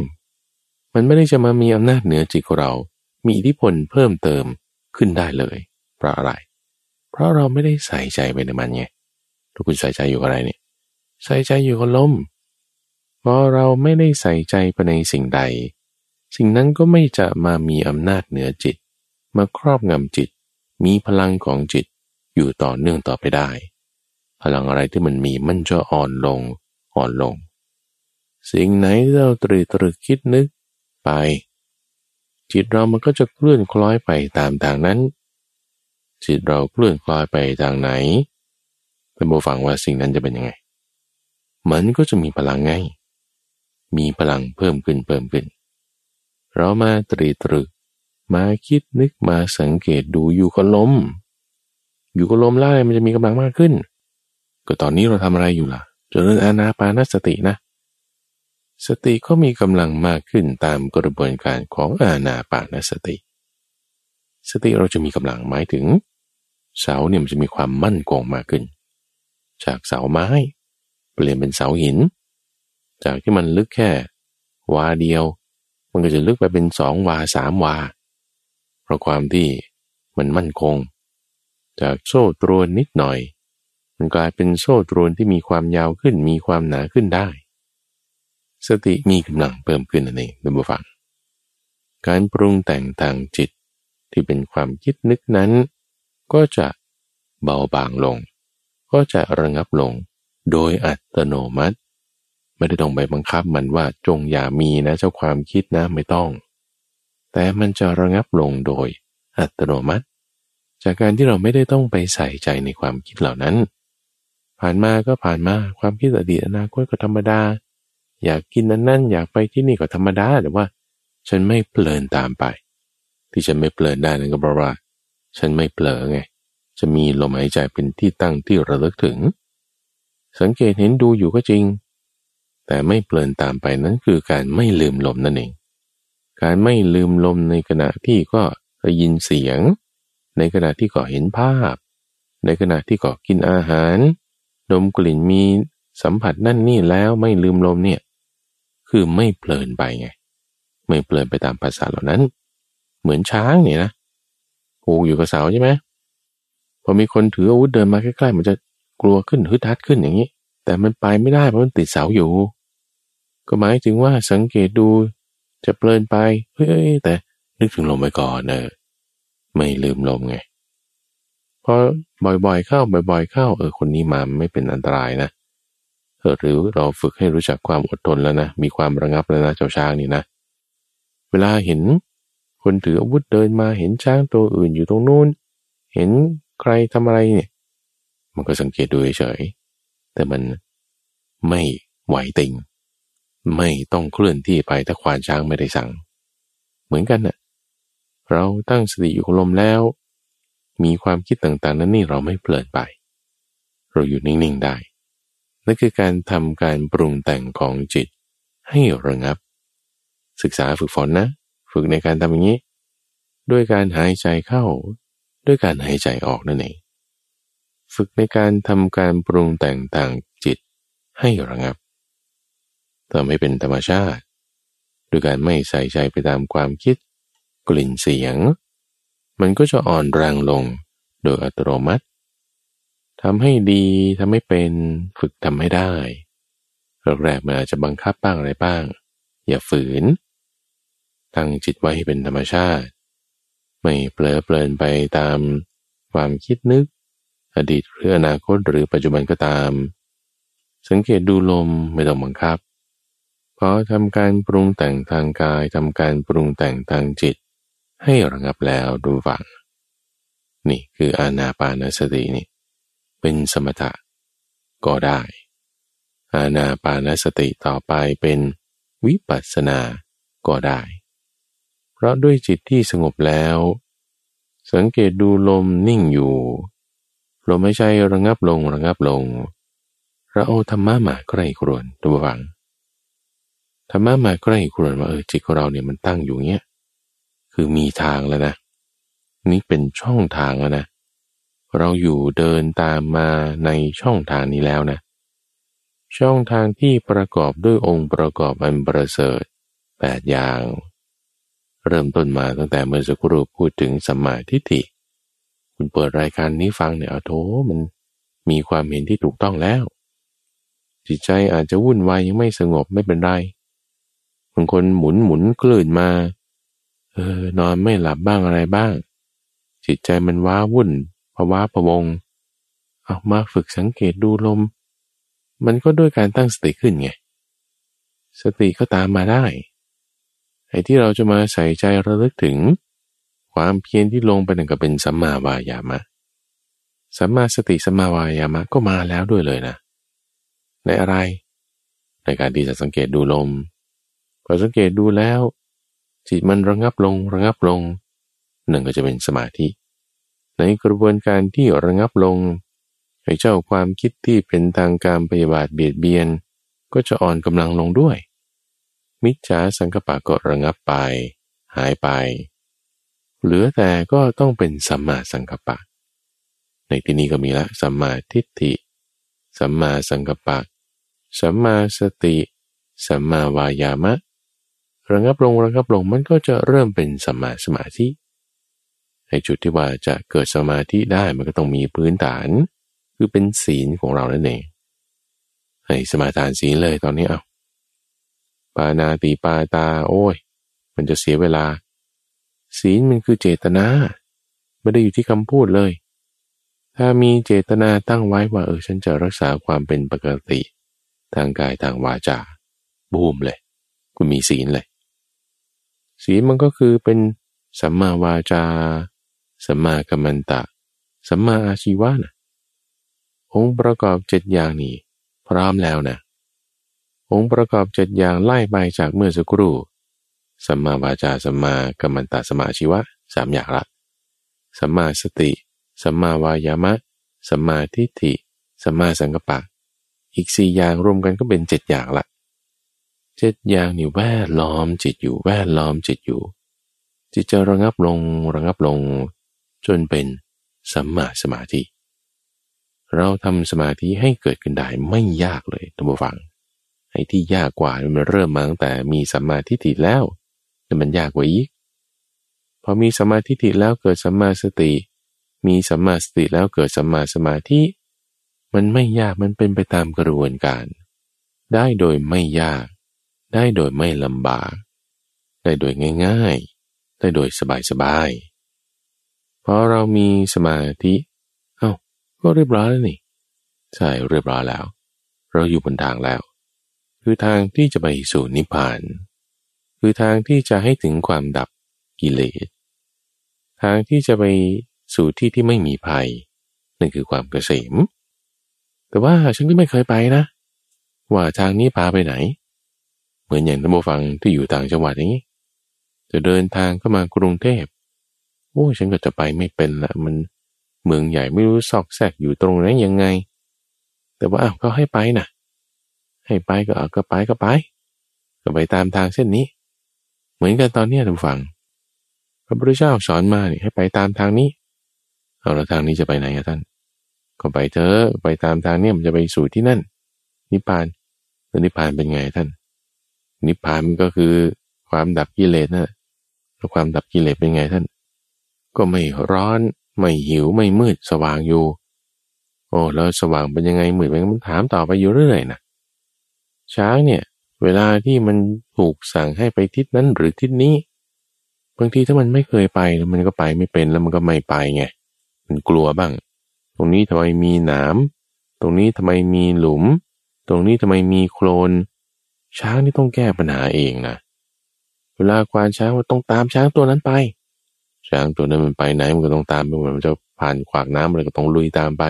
มันไม่ได้จะมามีอำนาจเหนือจิตของเรา มีอิทธิพลเพิ่มเติมขึ้นได้เลย เพราะอะไร เพราะเราไม่ได้ใส่ใจไปในมันไงถ้าคุณใส่ใจอยู่กับอะไรเนี่ย ใส่ใจอยู่กับลมพอเราไม่ได้ใส่ใจไปในสิ่งใด สิ่งนั้นก็ไม่จะมามีอำนาจเหนือจิต มาครอบงำจิต มีพลังของจิตอยู่ต่อเนื่องต่อไปได้ พลังอะไรที่มันมีมันจะอ่อนลง อ่อนลง สิ่งไหนที่เราตรึกตรึกคิดนึกไป จิตเรามันก็จะเคลื่อนคล้อยไปตามทางนั้น จิตเราเคลื่อนคล้อยไปทางไหนเป็นโบฟังว่าสิ่งนั้นจะเป็นยังไง มันก็จะมีพลังไง มีพลังเพิ่มขึ้นเพิ่มขึ้น เรามาตรีตรึก มาคิดนึกมาสังเกตดูอยู่กับลม อยู่กับลมไล่มันจะมีกำลังมากขึ้น ก็ตอนนี้เราทำอะไรอยู่ล่ะจเริญอานาปานสตินะ สติก็มีกำลังมากขึ้นตามกระบวนการของอาณาปานสติ สติเราจะมีกำลังหมายถึง เสาเนี่ยมันจะมีความมั่นคงมากขึ้น จากเสาไม้ เปลี่ยนเป็นเสาหิน จากที่มันลึกแค่วาเดียว มันก็จะลึกไปเป็นสองวาสามวา เพราะความที่มันมั่นคง จากโซ่ตรวนนิดหน่อย มันกลายเป็นโซ่ตรวนที่มีความยาวขึ้นมีความหนาขึ้นได้ สติมีกำลังเพิ่มขึ้นนั่นเองท่านผู้ฟัง การปรุงแต่งทางจิตที่เป็นความคิดนึกนั้น ก็จะเบาบางลง ก็จะระงับลงโดยอัตโนมัติ ไม่ได้ต้องไปบังคับมันว่าจงอย่ามีนะเจ้าความคิดนะไม่ต้อง แต่มันจะระงับลงโดยอัตโนมัติ จากการที่เราไม่ได้ต้องไปใส่ใจในความคิดเหล่านั้น ผ่านมาก็ผ่านมาความคิดอดีตอนาคตก็ธรรมดา อยากกินนั้นนั่นอยากไปที่นี่ก็ธรรมดาแต่ว่า ฉันไม่เพลินตามไป ที่ฉันไม่เพลินได้นั่นก็เพราะว่า ฉันไม่เผลอไง จะมีลมหายใจเป็นที่ตั้งที่ระลึกถึง สังเกตเห็นดูอยู่ก็จริง แต่ไม่เพลินตามไปนั้นคือการไม่ลืมลมนั่นเอง การไม่ลืมลมในขณะที่ก็ได้ยินเสียง ในขณะที่ก็เห็นภาพ ในขณะที่ก็กินอาหาร ดมกลิ่นมีสัมผัสนั่นนี่แล้วไม่ลืมลมเนี่ย คือไม่เพลินไปไง ไม่เพลินไปตามภาษาเหล่านั้น เหมือนช้างเนี่ยนะผูกอยู่กับเสาใช่ไหมพอมีคนถืออาวุธเดินมาใกล้ๆมันจะกลัวขึ้นฮึดฮัดขึ้นอย่างนี้ แต่มันไปไม่ได้เพราะมันติดเสาอยู่ ก็หมายถึงว่าสังเกตดูจะเพลินไปเฮ้ยแต่นึกถึงลมไปก่อนเนอไม่ลืมลมไงพอบ่อยๆเข้าบ่อย ๆ เข้าเออคนนี้มาไม่เป็นอันตรายนะ เออหรือเราฝึกให้รู้จักความอดทนแล้วนะ มีความระงับแล้วนะเจ้าช้างนี่นะ เวลาเห็นคนถืออาวุธเดินมาเห็นช้างตัวอื่นอยู่ตรงนู้น เห็นใครทำอะไรเนี่ย มันก็สังเกตดูเฉย แต่มันไม่ไหวติง ไม่ต้องเคลื่อนที่ไปถ้าควานช้างไม่ได้สั่ง เหมือนกันนะ่ะ เราตั้งสติอยู่กับลมแล้ว มีความคิดต่างๆ นั้นนี่เราไม่เพลินไป เราอยู่นิ่งๆได้ นั่นคือการทำการปรุงแต่งของจิตให้ระงับ ศึกษาฝึกฝนนะ ฝึกในการทำอย่างนี้ ด้วยการหายใจเข้า ด้วยการหายใจออกนั่นเองฝึกในการทำการปรุงแต่งต่างจิตให้ระงับทำให้เป็นธรรมชาติ ด้วยการไม่ใส่ใจไปตามความคิด กลิ่นเสียง มันก็จะอ่อนแรงลงโดยอัตโนมัติ ทำให้ดีทำให้เป็นฝึกทำให้ได้แรกๆมันอาจจะบังคับบ้างอะไรบ้าง อย่าฝืน ตั้งจิตไว้ให้เป็นธรรมชาติ ไม่เปลอเปลินไปตามความคิดนึก อดีตหรืออนาคตหรือปัจจุบันก็ตาม สังเกตดูลมไม่ต้องบังคับพอทำการปรุงแต่งทางกายทำการปรุงแต่งทางจิต ให้ระงับแล้วดูฝังนี่คืออานาปานสตินี่ เป็นสมถะก็ได้ อานาปานสติต่อไปเป็นวิปัสสนาก็ได้ เพราะด้วยจิตที่สงบแล้ว สังเกตดูลมนิ่งอยู่ลมไม่ใช่ระงับลงระงับลง เราเอาธรรมะมาใกล้ครวนตัวฟังธรรมะมาใกล้ครวนว่าเออจิตของเราเนี่ยมันตั้งอยู่เงี้ยคือมีทางแล้วนะ นี่เป็นช่องทางแล้วนะ เราอยู่เดินตามมาในช่องทางนี้แล้วนะ ช่องทางที่ประกอบด้วยองค์ประกอบอันประเสริฐแปดอย่าง เริ่มต้นมาตั้งแต่เมื่อสักครู่พูดถึงสัมมาทิฏฐิคุณเปิดรายการนี้ฟังเนี่ยโถมันมีความเห็นที่ถูกต้องแล้ว จิตใจอาจจะวุ่นวายยังไม่สงบไม่เป็นไรบางคนหมุนหมุนกลื่นมา เออนอนไม่หลับบ้างอะไรบ้าง จิตใจมันว้าวุ่น ภาวะพะวงเอามาฝึกสังเกตดูลม มันก็ด้วยการตั้งสติขึ้นไง สติก็ตามมาได้ ไอ้ที่เราจะมาใส่ใจระลึกถึง ความเพียรที่ลงไปนั่นก็เป็นสัมมาวายามะ สัมมาสติสัมมาวายามะก็มาแล้วด้วยเลยนะ ในอะไร ในการที่จะสังเกตดูลม พอสังเกตดูแล้วจิตมันระงับลงระงับลงหนึ่งก็จะเป็นสมาธิ ในกระบวนการที่ระงับลงไอ้เจ้าความคิดที่เป็นทางการปฏิบัติเบียดเบียน ก็จะอ่อนกำลังลงด้วย มิจฉาสังกปะก็ระงับไป หายไป เหลือแต่ก็ต้องเป็นสัมมาสังกปะ ในที่นี้ก็มีละสัมมาทิฏฐิ สัมมาสังกปะ สัมมาสติ สัมมาวายามะ ระงับลงระงับลงมันก็จะเริ่มเป็นสัมมาสมาธิ ในจุดที่ว่าจะเกิดสมาธิได้มันก็ต้องมีพื้นฐาน คือเป็นศีลของเรานั่นเองให้สมาทานศีลเลยตอนนี้เอาปานาติปาตา โอ้ย มันจะเสียเวลา ศีลมันคือเจตนาไม่ได้อยู่ที่คำพูดเลย ถ้ามีเจตนาตั้งไว้ว่าเออฉันจะรักษาความเป็นปกติ ทางกายทางวาจาบูมเลย คุณมีศีลเลย ศีลมันก็คือเป็นสัมมาวาจา สัมมากัมมันตะ สัมมาอาชีวะนะองค์ประกอบเจ็ดอย่างนี้พร้อมแล้วนะองค์ประกอบเจ็ดอย่างไล่ไปจากเมื่อสักครู่สัมมาวาจาสัมมากัมมันตะสัมมาชีวะสามอย่างละสัมมาสติสัมมาวายามะสัมมาทิฏฐิสัมมาสังกปะ อีกสี่อย่างรวมกันก็เป็นเจ็ดอย่างละเจ็ดอย่างนี่แวดล้อมจิตอยู่แวดล้อมจิตอยู่ จิตจะระงับลงระงับลง จนเป็นสัมมาสมาธิ เราทำสมาธิให้เกิดขึ้นได้ไม่ยากเลยท่านผู้ฟัง ไอ้ที่ยากกว่ามันเริ่มมาตั้งแต่มีสัมมาทิฏฐิแล้วแต่มันยากกว่าอีก พอมีสัมมาทิฏฐิแล้วเกิดสัมมาสติ มีสัมมาสติแล้วเกิดสัมมาสมาธิ มันไม่ยากมันเป็นไปตามกระบวนการ ได้โดยไม่ยาก ได้โดยไม่ลำบาก ได้โดยง่ายๆ ได้โดยสบายๆ พอเรามีสมาธิเอา้าก็เรียบร้อยแล้วนี่ใช่เรียบร้อยแล้ว เราอยู่บนทางแล้ว คือทางที่จะไปสู่นิพพาน คือทางที่จะให้ถึงความดับกิเลสทางที่จะไปสู่ที่ที่ไม่มีภัยนั่นคือความเกษม แต่ว่าฉันก็ไม่เคยไปนะ ว่าทางนี้พาไปไหน เหมือนอย่างท่านผู้ฟังที่อยู่ต่างจังหวัดนี้ จะเดินทางเข้ามากรุงเทพ โอ้ฉันก็จะไปไม่เป็นละมันเมืองใหญ่ไม่รู้ซอกแซกอยู่ตรงไหนยังไง แต่ว่าอ้าวเขาให้ไปนะให้ไปก็เอาก็ไปก็ไป ก็ไปตามทางเส้นนี้ เหมือนกันตอนนี้ท่านฟังพระพุทธเจ้าสอนมาให้ไปตามทางนี้ เอาแล้วทางนี้จะไปไหนอะท่าน ก็ไปเถอะไปตามทางนี้มันจะไปสู่ที่นั่น นิพพานแล้วนิพพานเป็นไงท่าน นิพพานมันก็คือความดับกิเลสนะแล้วความดับกิเลสเป็นไงท่าน ก็ไม่ร้อน ไม่หิวไม่มืดสว่างอยู่ โอ้แล้วสว่างเป็นยังไงมืดเป็นมันถามต่อไปอยู่เรื่อยนะช้างเนี่ย เวลาที่มันถูกสั่งให้ไปทิศนั้นหรือทิศนี้บางทีถ้ามันไม่เคยไปมันก็ไปไม่เป็นแล้วมันก็ไม่ไปไงมันกลัวบ้าง ตรงนี้ทำไมมีหนามตรงนี้ทำไมมีหลุม ตรงนี้ทำไมมีโคลน ช้างนี่ต้องแก้ปัญหาเองนะเวลาควานช้างว่าต้องตามช้างตัวนั้นไป ช้างตัวนั้นมันไปไหนมันก็ต้องตามไปเหมันจะผ่านขวากน้ำอะไรก็ต้องลุยตามไป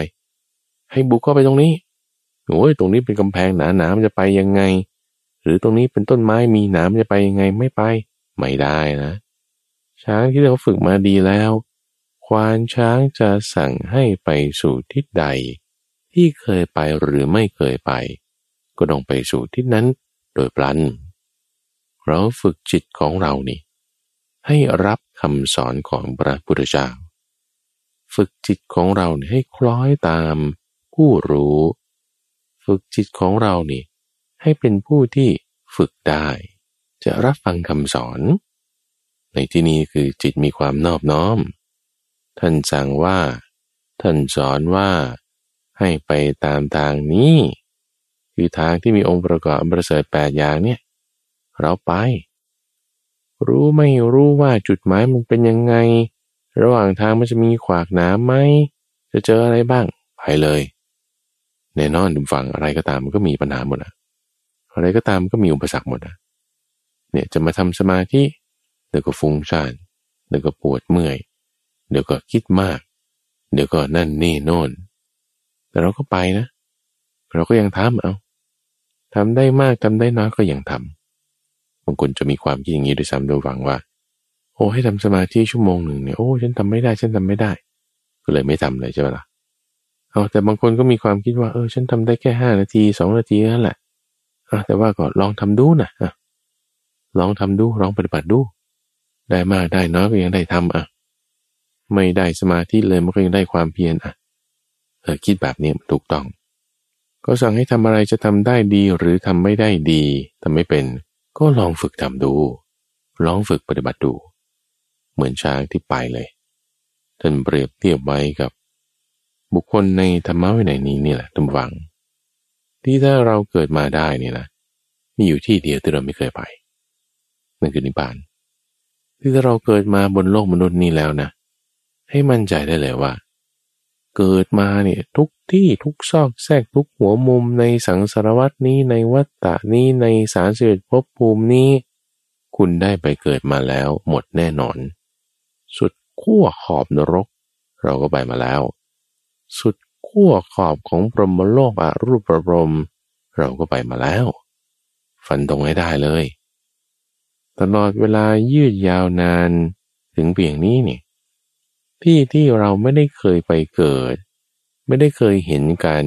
ให้บุกเข้าไปตรงนี้โอ้ยตรงนี้เป็นกำแพงหนาหนามันจะไปยังไง หรือตรงนี้เป็นต้นไม้มีหนามจะไปยังไงไม่ไป ไม่ได้นะ ช้างที่เราฝึกมาดีแล้ว ควานช้างจะสั่งให้ไปสู่ทิศใด ที่เคยไปหรือไม่เคยไป ก็ต้องไปสู่ทิศนั้นโดยพลันเราฝึกจิตของเรานี่ ให้รับคำสอนของพระพุทธเจ้า ฝึกจิตของเราให้คล้อยตามผู้รู้ ฝึกจิตของเรานี่ให้เป็นผู้ที่ฝึกได้ จะรับฟังคำสอน ในที่นี้คือจิตมีความนอบน้อม ท่านสั่งว่า ท่านสอนว่าให้ไปตามทางนี้ คือทางที่มีองค์ประกอบประเสริฐแปดอย่างเนี่ย เราไป รู้ไม่รู้ว่าจุดหมายมันเป็นยังไง ระหว่างทางมันจะมีขวากหนามไหม จะเจออะไรบ้าง ไปเลย แน่นอนดุมฟังอะไรก็ตามมันก็มีปัญหาหมดอะอะไรก็ตามก็มีอุปสรรคหมดอะเนี่ยจะมาทำสมาธิเดี๋ยวก็ฟุ้งซ่านเดี๋ยวก็ปวดเมื่อย เดี๋ยวก็คิดมาก เดี๋ยวก็นั่นนี่โน่น แต่เราก็ไปนะ เราก็ยังทำเอาทำได้มากทำได้น้อยก็ยังทำ บางคนจะมีความคิดอย่างนี้ด้วยซ้ำโดยหวังว่า โอ้ให้ทำสมาธิชั่วโมงหนึ่งเนี่ยโอ้ฉันทำไม่ได้ฉันทำไม่ได้ ก็เลยไม่ทำเลยใช่ไหมล่ะเอาแต่บางคนก็มีความคิดว่าเออฉันทำได้แค่ห้านาทีสองนาทีนั่นแหละแต่ว่าก็ลองทำดูนะลองทำดูลองปฏิบัติดู ได้มากได้น้อยก็ยังได้ทำอะไม่ได้สมาธิเลยมันก็ยังได้ความเพียรอะเออคิดแบบนี้ถูกต้อง ก็สั่งให้ทำอะไรจะทำได้ดีหรือทำไม่ได้ดีทำไม่เป็น ก็ลองฝึกทำดู ลองฝึกปฏิบัติดู เหมือนช้างที่ไปเลย ท่านเปรียบเทียบไว้กับ บุคคลในธรรมะวินัยนี้นี่แหละทุกฝัง ที่ถ้าเราเกิดมาได้นี่นะมีอยู่ที่เดียวที่เราไม่เคยไปนั่นคือนิพพาน ที่ถ้าเราเกิดมาบนโลกมนุษย์นี้แล้วนะ ให้มั่นใจได้เลยว่า เกิดมาเนี่ยทุกที่ทุกซอกแทรกทุกหัวมุมในสังสารวัตนี้ในวัฏฏะนี้ในสารเสด็จภพภูมินี้ คุณได้ไปเกิดมาแล้วหมดแน่นอน สุดขั้วขอบนรก เราก็ไปมาแล้ว สุดขั้วขอบของพรหมโลกอรูปประพรมเราก็ไปมาแล้ว ฟันตรงให้ได้เลย ตลอดเวลายืดยาวนานถึงเพียงนี้เนี่ย ที่ที่เราไม่ได้เคยไปเกิด ไม่ได้เคยเห็นกัน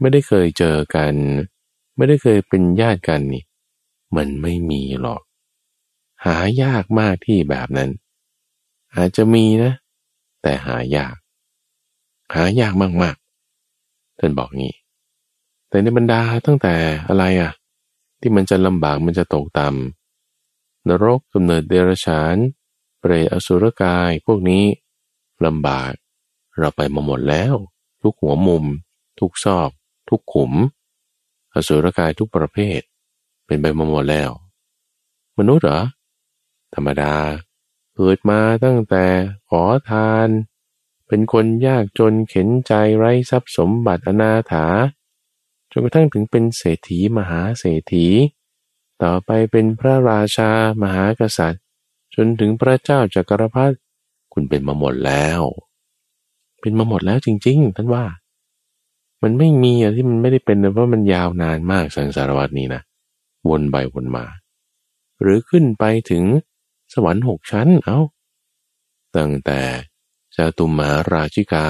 ไม่ได้เคยเจอกัน ไม่ได้เคยเป็นญาติกันนี่มันไม่มีหรอก หายากมากที่แบบนั้น อาจจะมีนะ แต่หายาก หายากมากๆท่านบอกงี้ แต่ในบรรดาตั้งแต่อะไรอะที่มันจะลำบากมันจะตกต่ำนรกกำเนิดเดรัจฉาน เปรตอสุรกายพวกนี้ ลำบาก เราไปมาหมดแล้ว ทุกหัวมุม ทุกซอก ทุกขุม อสุรกายทุกประเภท เป็นไปมาหมดแล้ว มนุษย์เหรอ ธรรมดา เกิดมาตั้งแต่ขอทาน เป็นคนยากจนเข็นใจไร้ทรัพย์สมบัติอนาถาจนกระทั่งถึงเป็นเศรษฐีมหาเศรษฐี ต่อไปเป็นพระราชามหากษัตริย์ จนถึงพระเจ้าจักรพรรดิ คุณเป็นมาหมดแล้ว เป็นมาหมดแล้วจริง ๆ ท่านว่า มันไม่มีอะที่มันไม่ได้เป็นเพราะมันยาวนานมากสังสารวัตนี้นะวนไปวนมา หรือขึ้นไปถึงสวรรค์หกชั้นเอา้าตั้งแต่จตุมาราชิกา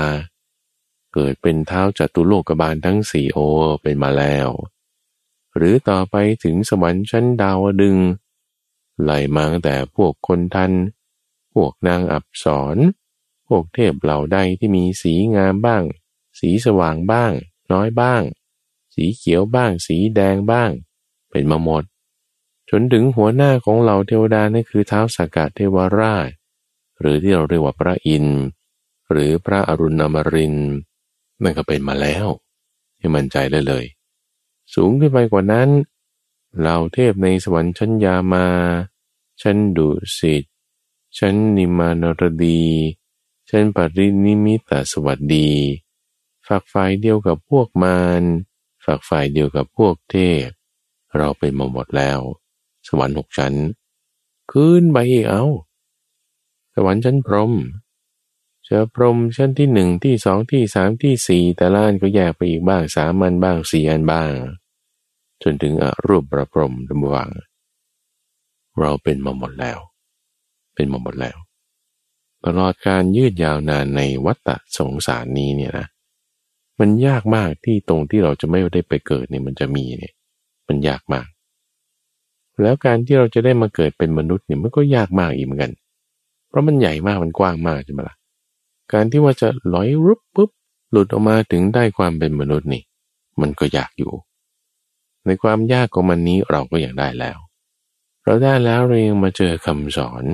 เกิดเป็นเท้าจัตุโลกบาลทั้งสี่โอเป็นมาแล้ว หรือต่อไปถึงสวรรค์ชั้นดาวดึงไล่มาตั้งแต่พวกคนทัน พวกนางอับสรพวกเทพเหล่าใดที่มีสีงามบ้าง สีสว่างบ้าง น้อยบ้าง สีเขียวบ้าง สีแดงบ้าง เป็นมาหมด จนถึงหัวหน้าของเหล่าเทวดานั่นคือเท้าสากาเทวราช หรือที่เราเรียกว่าพระอินทร์หรือพระอรุณอมรินทร์นั่นก็เป็นมาแล้วให้มั่นใจได้เลย สูงขึ้นไปกว่านั้นเหล่าเทพในสวรรค์ชั้นยามา ชั้นดุสิต ชั้นนิมานรดีชั้นปรินิมิตสวัสดี ฝากฝ่ายเดียวกับพวกมารฝากฝ่ายเดียวกับพวกเทพ เราเป็นมาหมดแล้ว สวรรค์หกชั้น ขึ้นไปอีกเอา สวรรค์ชั้นพรหมจะพรหมชั้นที่หนึ่งที่สองที่สามที่สี่แต่ละอันก็แยกไปอีกบ้างสามันบ้างสี่อันบ้าง จนถึงอรูปประพรมดำวัง เราเป็นมาหมดแล้ว เป็นมาหมดแล้ว ตลอดการยืดยาวนานในวัฏสงสารนี้เนี่ยนะมันยากมากที่ตรงที่เราจะไม่ได้ไปเกิดเนี่ยมันจะมีเนี่ย มันยากมาก แล้วการที่เราจะได้มาเกิดเป็นมนุษย์เนี่ยมันก็ยากมากอีกเหมือนกัน เพราะมันใหญ่มากมันกว้างมากใช่ไหมละ่ะการที่ว่าจะลอยรุบปุ๊บหลุดออกมาถึงได้ความเป็นมนุษย์นี่ มันก็ยากอยู่ ในความยากของมันนี้เราก็อยากได้แล้ว เราได้แล้วเรายังมาเจอคำสอน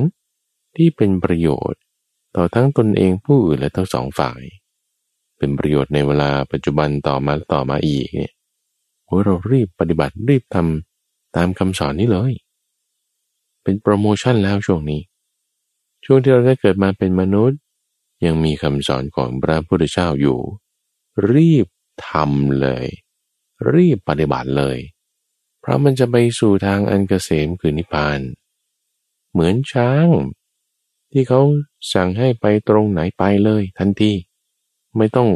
ที่เป็นประโยชน์ ต่อทั้งตนเองผู้อื่นและทั้งสองฝ่าย เป็นประโยชน์ในเวลาปัจจุบันต่อมาต่อมาอีกเนี่ยโอ้เรารีบปฏิบัติรีบทำตามคำสอนนี้เลย เป็นโปรโมชั่นแล้วช่วงนี้ ช่วงที่เราได้เกิดมาเป็นมนุษย์ ยังมีคำสอนของพระพุทธเจ้าอยู่ รีบทำเลย รีบปฏิบัติเลย เพราะมันจะไปสู่ทางอันเกษมคือนิพพาน เหมือนช้าง ที่เขาสั่งให้ไปตรงไหนไปเลยทันทีไม่ต้อง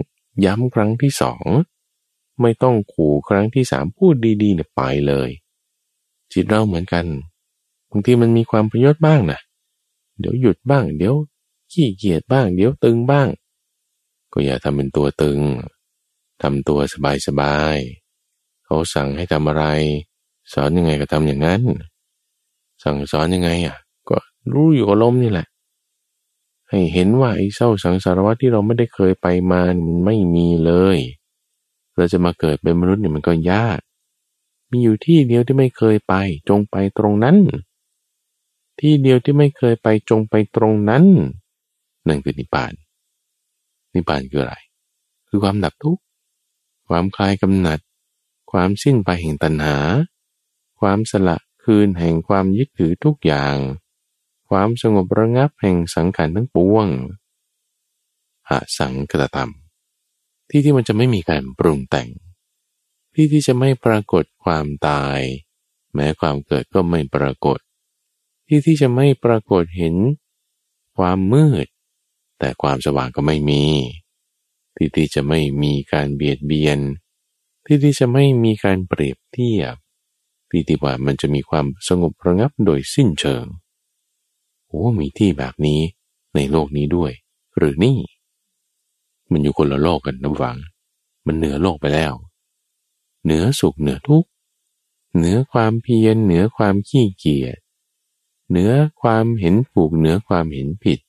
ย้ำครั้งที่สองไม่ต้องขู่ครั้งที่สามพูดดีๆเนี่ยไปเลย จิตเราเหมือนกันบางทีมันมีความประโยชน์บ้างนะเดี๋ยวหยุดบ้าง เดี๋ยวขี้เกียจบ้าง เดี๋ยวตึงบ้าง ก็อย่าทำเป็นตัวตึงทำตัวสบายๆเขาสั่งให้ทำอะไร สอนยังไงก็ทำอย่างนั้น สั่งสอนยังไงอะ ก็รู้อยู่อารมณ์นี่แหละ ให้เห็นว่าไอ้เศร้าสังสารวัตที่เราไม่ได้เคยไปมามันไม่มีเลยเราจะมาเกิดเป็นมนุษย์เนี่ยมันก็ยาก มีอยู่ที่เดียวที่ไม่เคยไป จงไปตรงนั้น ที่เดียวที่ไม่เคยไปจงไปตรงนั้น นั่นคือนิพพาน นิพพานคืออะไร คือความดับทุกข์ ความคลายกำหนัด ความสิ้นไปแห่งตัณหา ความสละคืนแห่งความยึดถือทุกอย่าง ความสงบระงับแห่งสังขารทั้งปวงหาสังกตธรรม ที่ที่มันจะไม่มีการปรุงแต่ง ที่ที่จะไม่ปรากฏความตาย แม้ความเกิดก็ไม่ปรากฏ ที่ที่จะไม่ปรากฏเห็น ความมืด แต่ความสว่างก็ไม่มี ที่ที่จะไม่มีการเบียดเบียน ที่ที่จะไม่มีการเปรียบเทียบที่ที่ว่ามันจะมีความสงบระงับโดยสิ้นเชิง อ้มีที่แบบนี้ในโลกนี้ด้วย หรือนี่ มันอยู่คนละโลกกันนะวัง มันเหนือโลกไปแล้ว เหนือสุขเหนือทุกข์เหนือความเพียรเหนือความขี้เกียจเหนือความเห็นถูกเหนือความเห็นผิด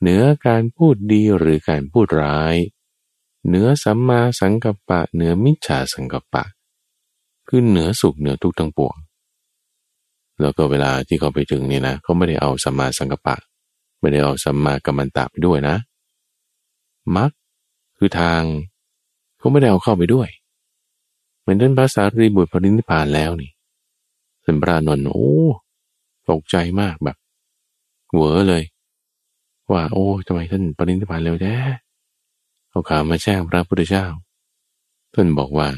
เหนือการพูดดีหรือการพูดร้าย เหนือสัมมาสังกัปปะ เหนือมิจฉาสังกัปปะ คือเหนือสุขเหนือทุกข์ทั้งปวง แล้วก็เวลาที่เขาไปถึงเนี่ยนะเขาไม่ได้เอาสัมมาสังกัปปะ ไม่ได้เอาสัมมากัมมันตะไปด้วยนะมักคือทางเขาไม่ได้เอาเข้าไปด้วย เหมือนท่านภาษารีบุตรปรินิพานแล้วนี่ท่านพระนนท์โอ้ตกใจมากแบบเหวอเลย ว่า โอ้ทำไมท่านปรินิพานเร็วแท้เอาข่าวมาแจ้งพระพุทธเจ้าท่านบอกว่า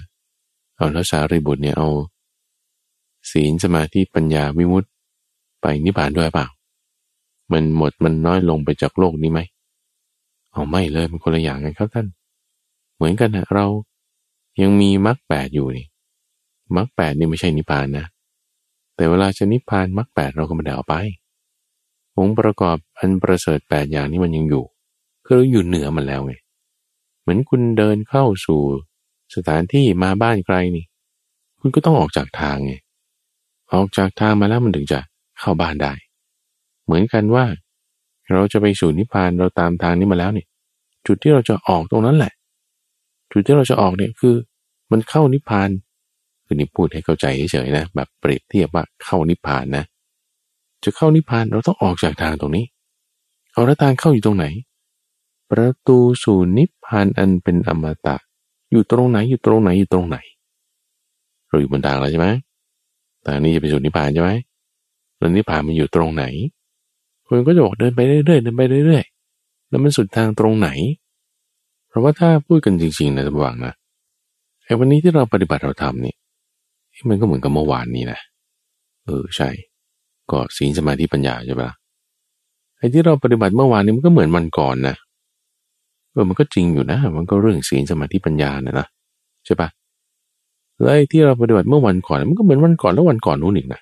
เอาแล้วสารีบุตรเนี่ยเอา ศีลสมาธิปัญญาวิมุตติไปนิพพานด้วยเปล่า มันหมดมันน้อยลงไปจากโลกนี้ไหมเอาไม่เลยมันคนละอย่างกันครับท่าน เหมือนกันนะเรายังมีมรรคแปดอยู่นี่มรรคแปดนี่ไม่ใช่นิพพานนะ แต่เวลาจะนิพพานมรรคแปดเราก็ไม่ได้เอาไปองค์ประกอบอันประเสริฐแปดอย่างนี้มันยังอยู่คือเราอยู่เหนือมันแล้วไง เหมือนคุณเดินเข้าสู่สถานที่มาบ้านไกลนี่ คุณก็ต้องออกจากทางไง ออกจากทางมาแล้วมันถึงจะเข้าบ้านได้ เหมือนกันว่า เราจะไปสู่นิพพานเราตามทางนี้มาแล้วเนี่ยจุดที่เราจะออกตรงนั้นแหละ จุดที่เราจะออกเนี่ยคือ มันเข้านิพพานคือนี่พูดให้เข้าใจเฉยๆนะแบบเปรียบเทียบว่าเข้านิพพานนะ จะเข้านิพพานเราต้องออกจากทางตรงนี้ เอาละทางเข้าอยู่ตรงไหน ประตูสู่นิพพานอันเป็นอมตะ อยู่ตรงไหนอยู่ตรงไหนอยู่ตรงไหน เราอยู่บนทางแล้วใช่ไหม ทางนี้จะไปสู่นิพพานใช่ไหมแล้วนิพพานมันอยู่ตรงไหน คนก็จะบอกเดินไปเรื่อยๆเดินไปเรื่อยๆ แล้วมันสุดทางตรงไหน เพราะว่าถ้าพูดกันจริงๆนะระว่างนะไอ้วันนี้ที่เราปฏิบัติเราทำนี่มันก็เหมือนกับเมื่อวานนี้นะเออใช่ ก็ศีลสมาธิปัญญาใช่ปะไอ้ที่เราปฏิบัติเมื่อวานนี้มันก็เหมือนวันก่อนนะเออมันก็จริงอยู่นะ มันก็เรื่องศีลสมาธิปัญญาเนะนะใช่ปะ แล้วไอ้ที่เราปฏิบัติเมื่อวันก่อน มันก็เหมือนวันก่อนแล้ววันก่อนนู้นอีกนะ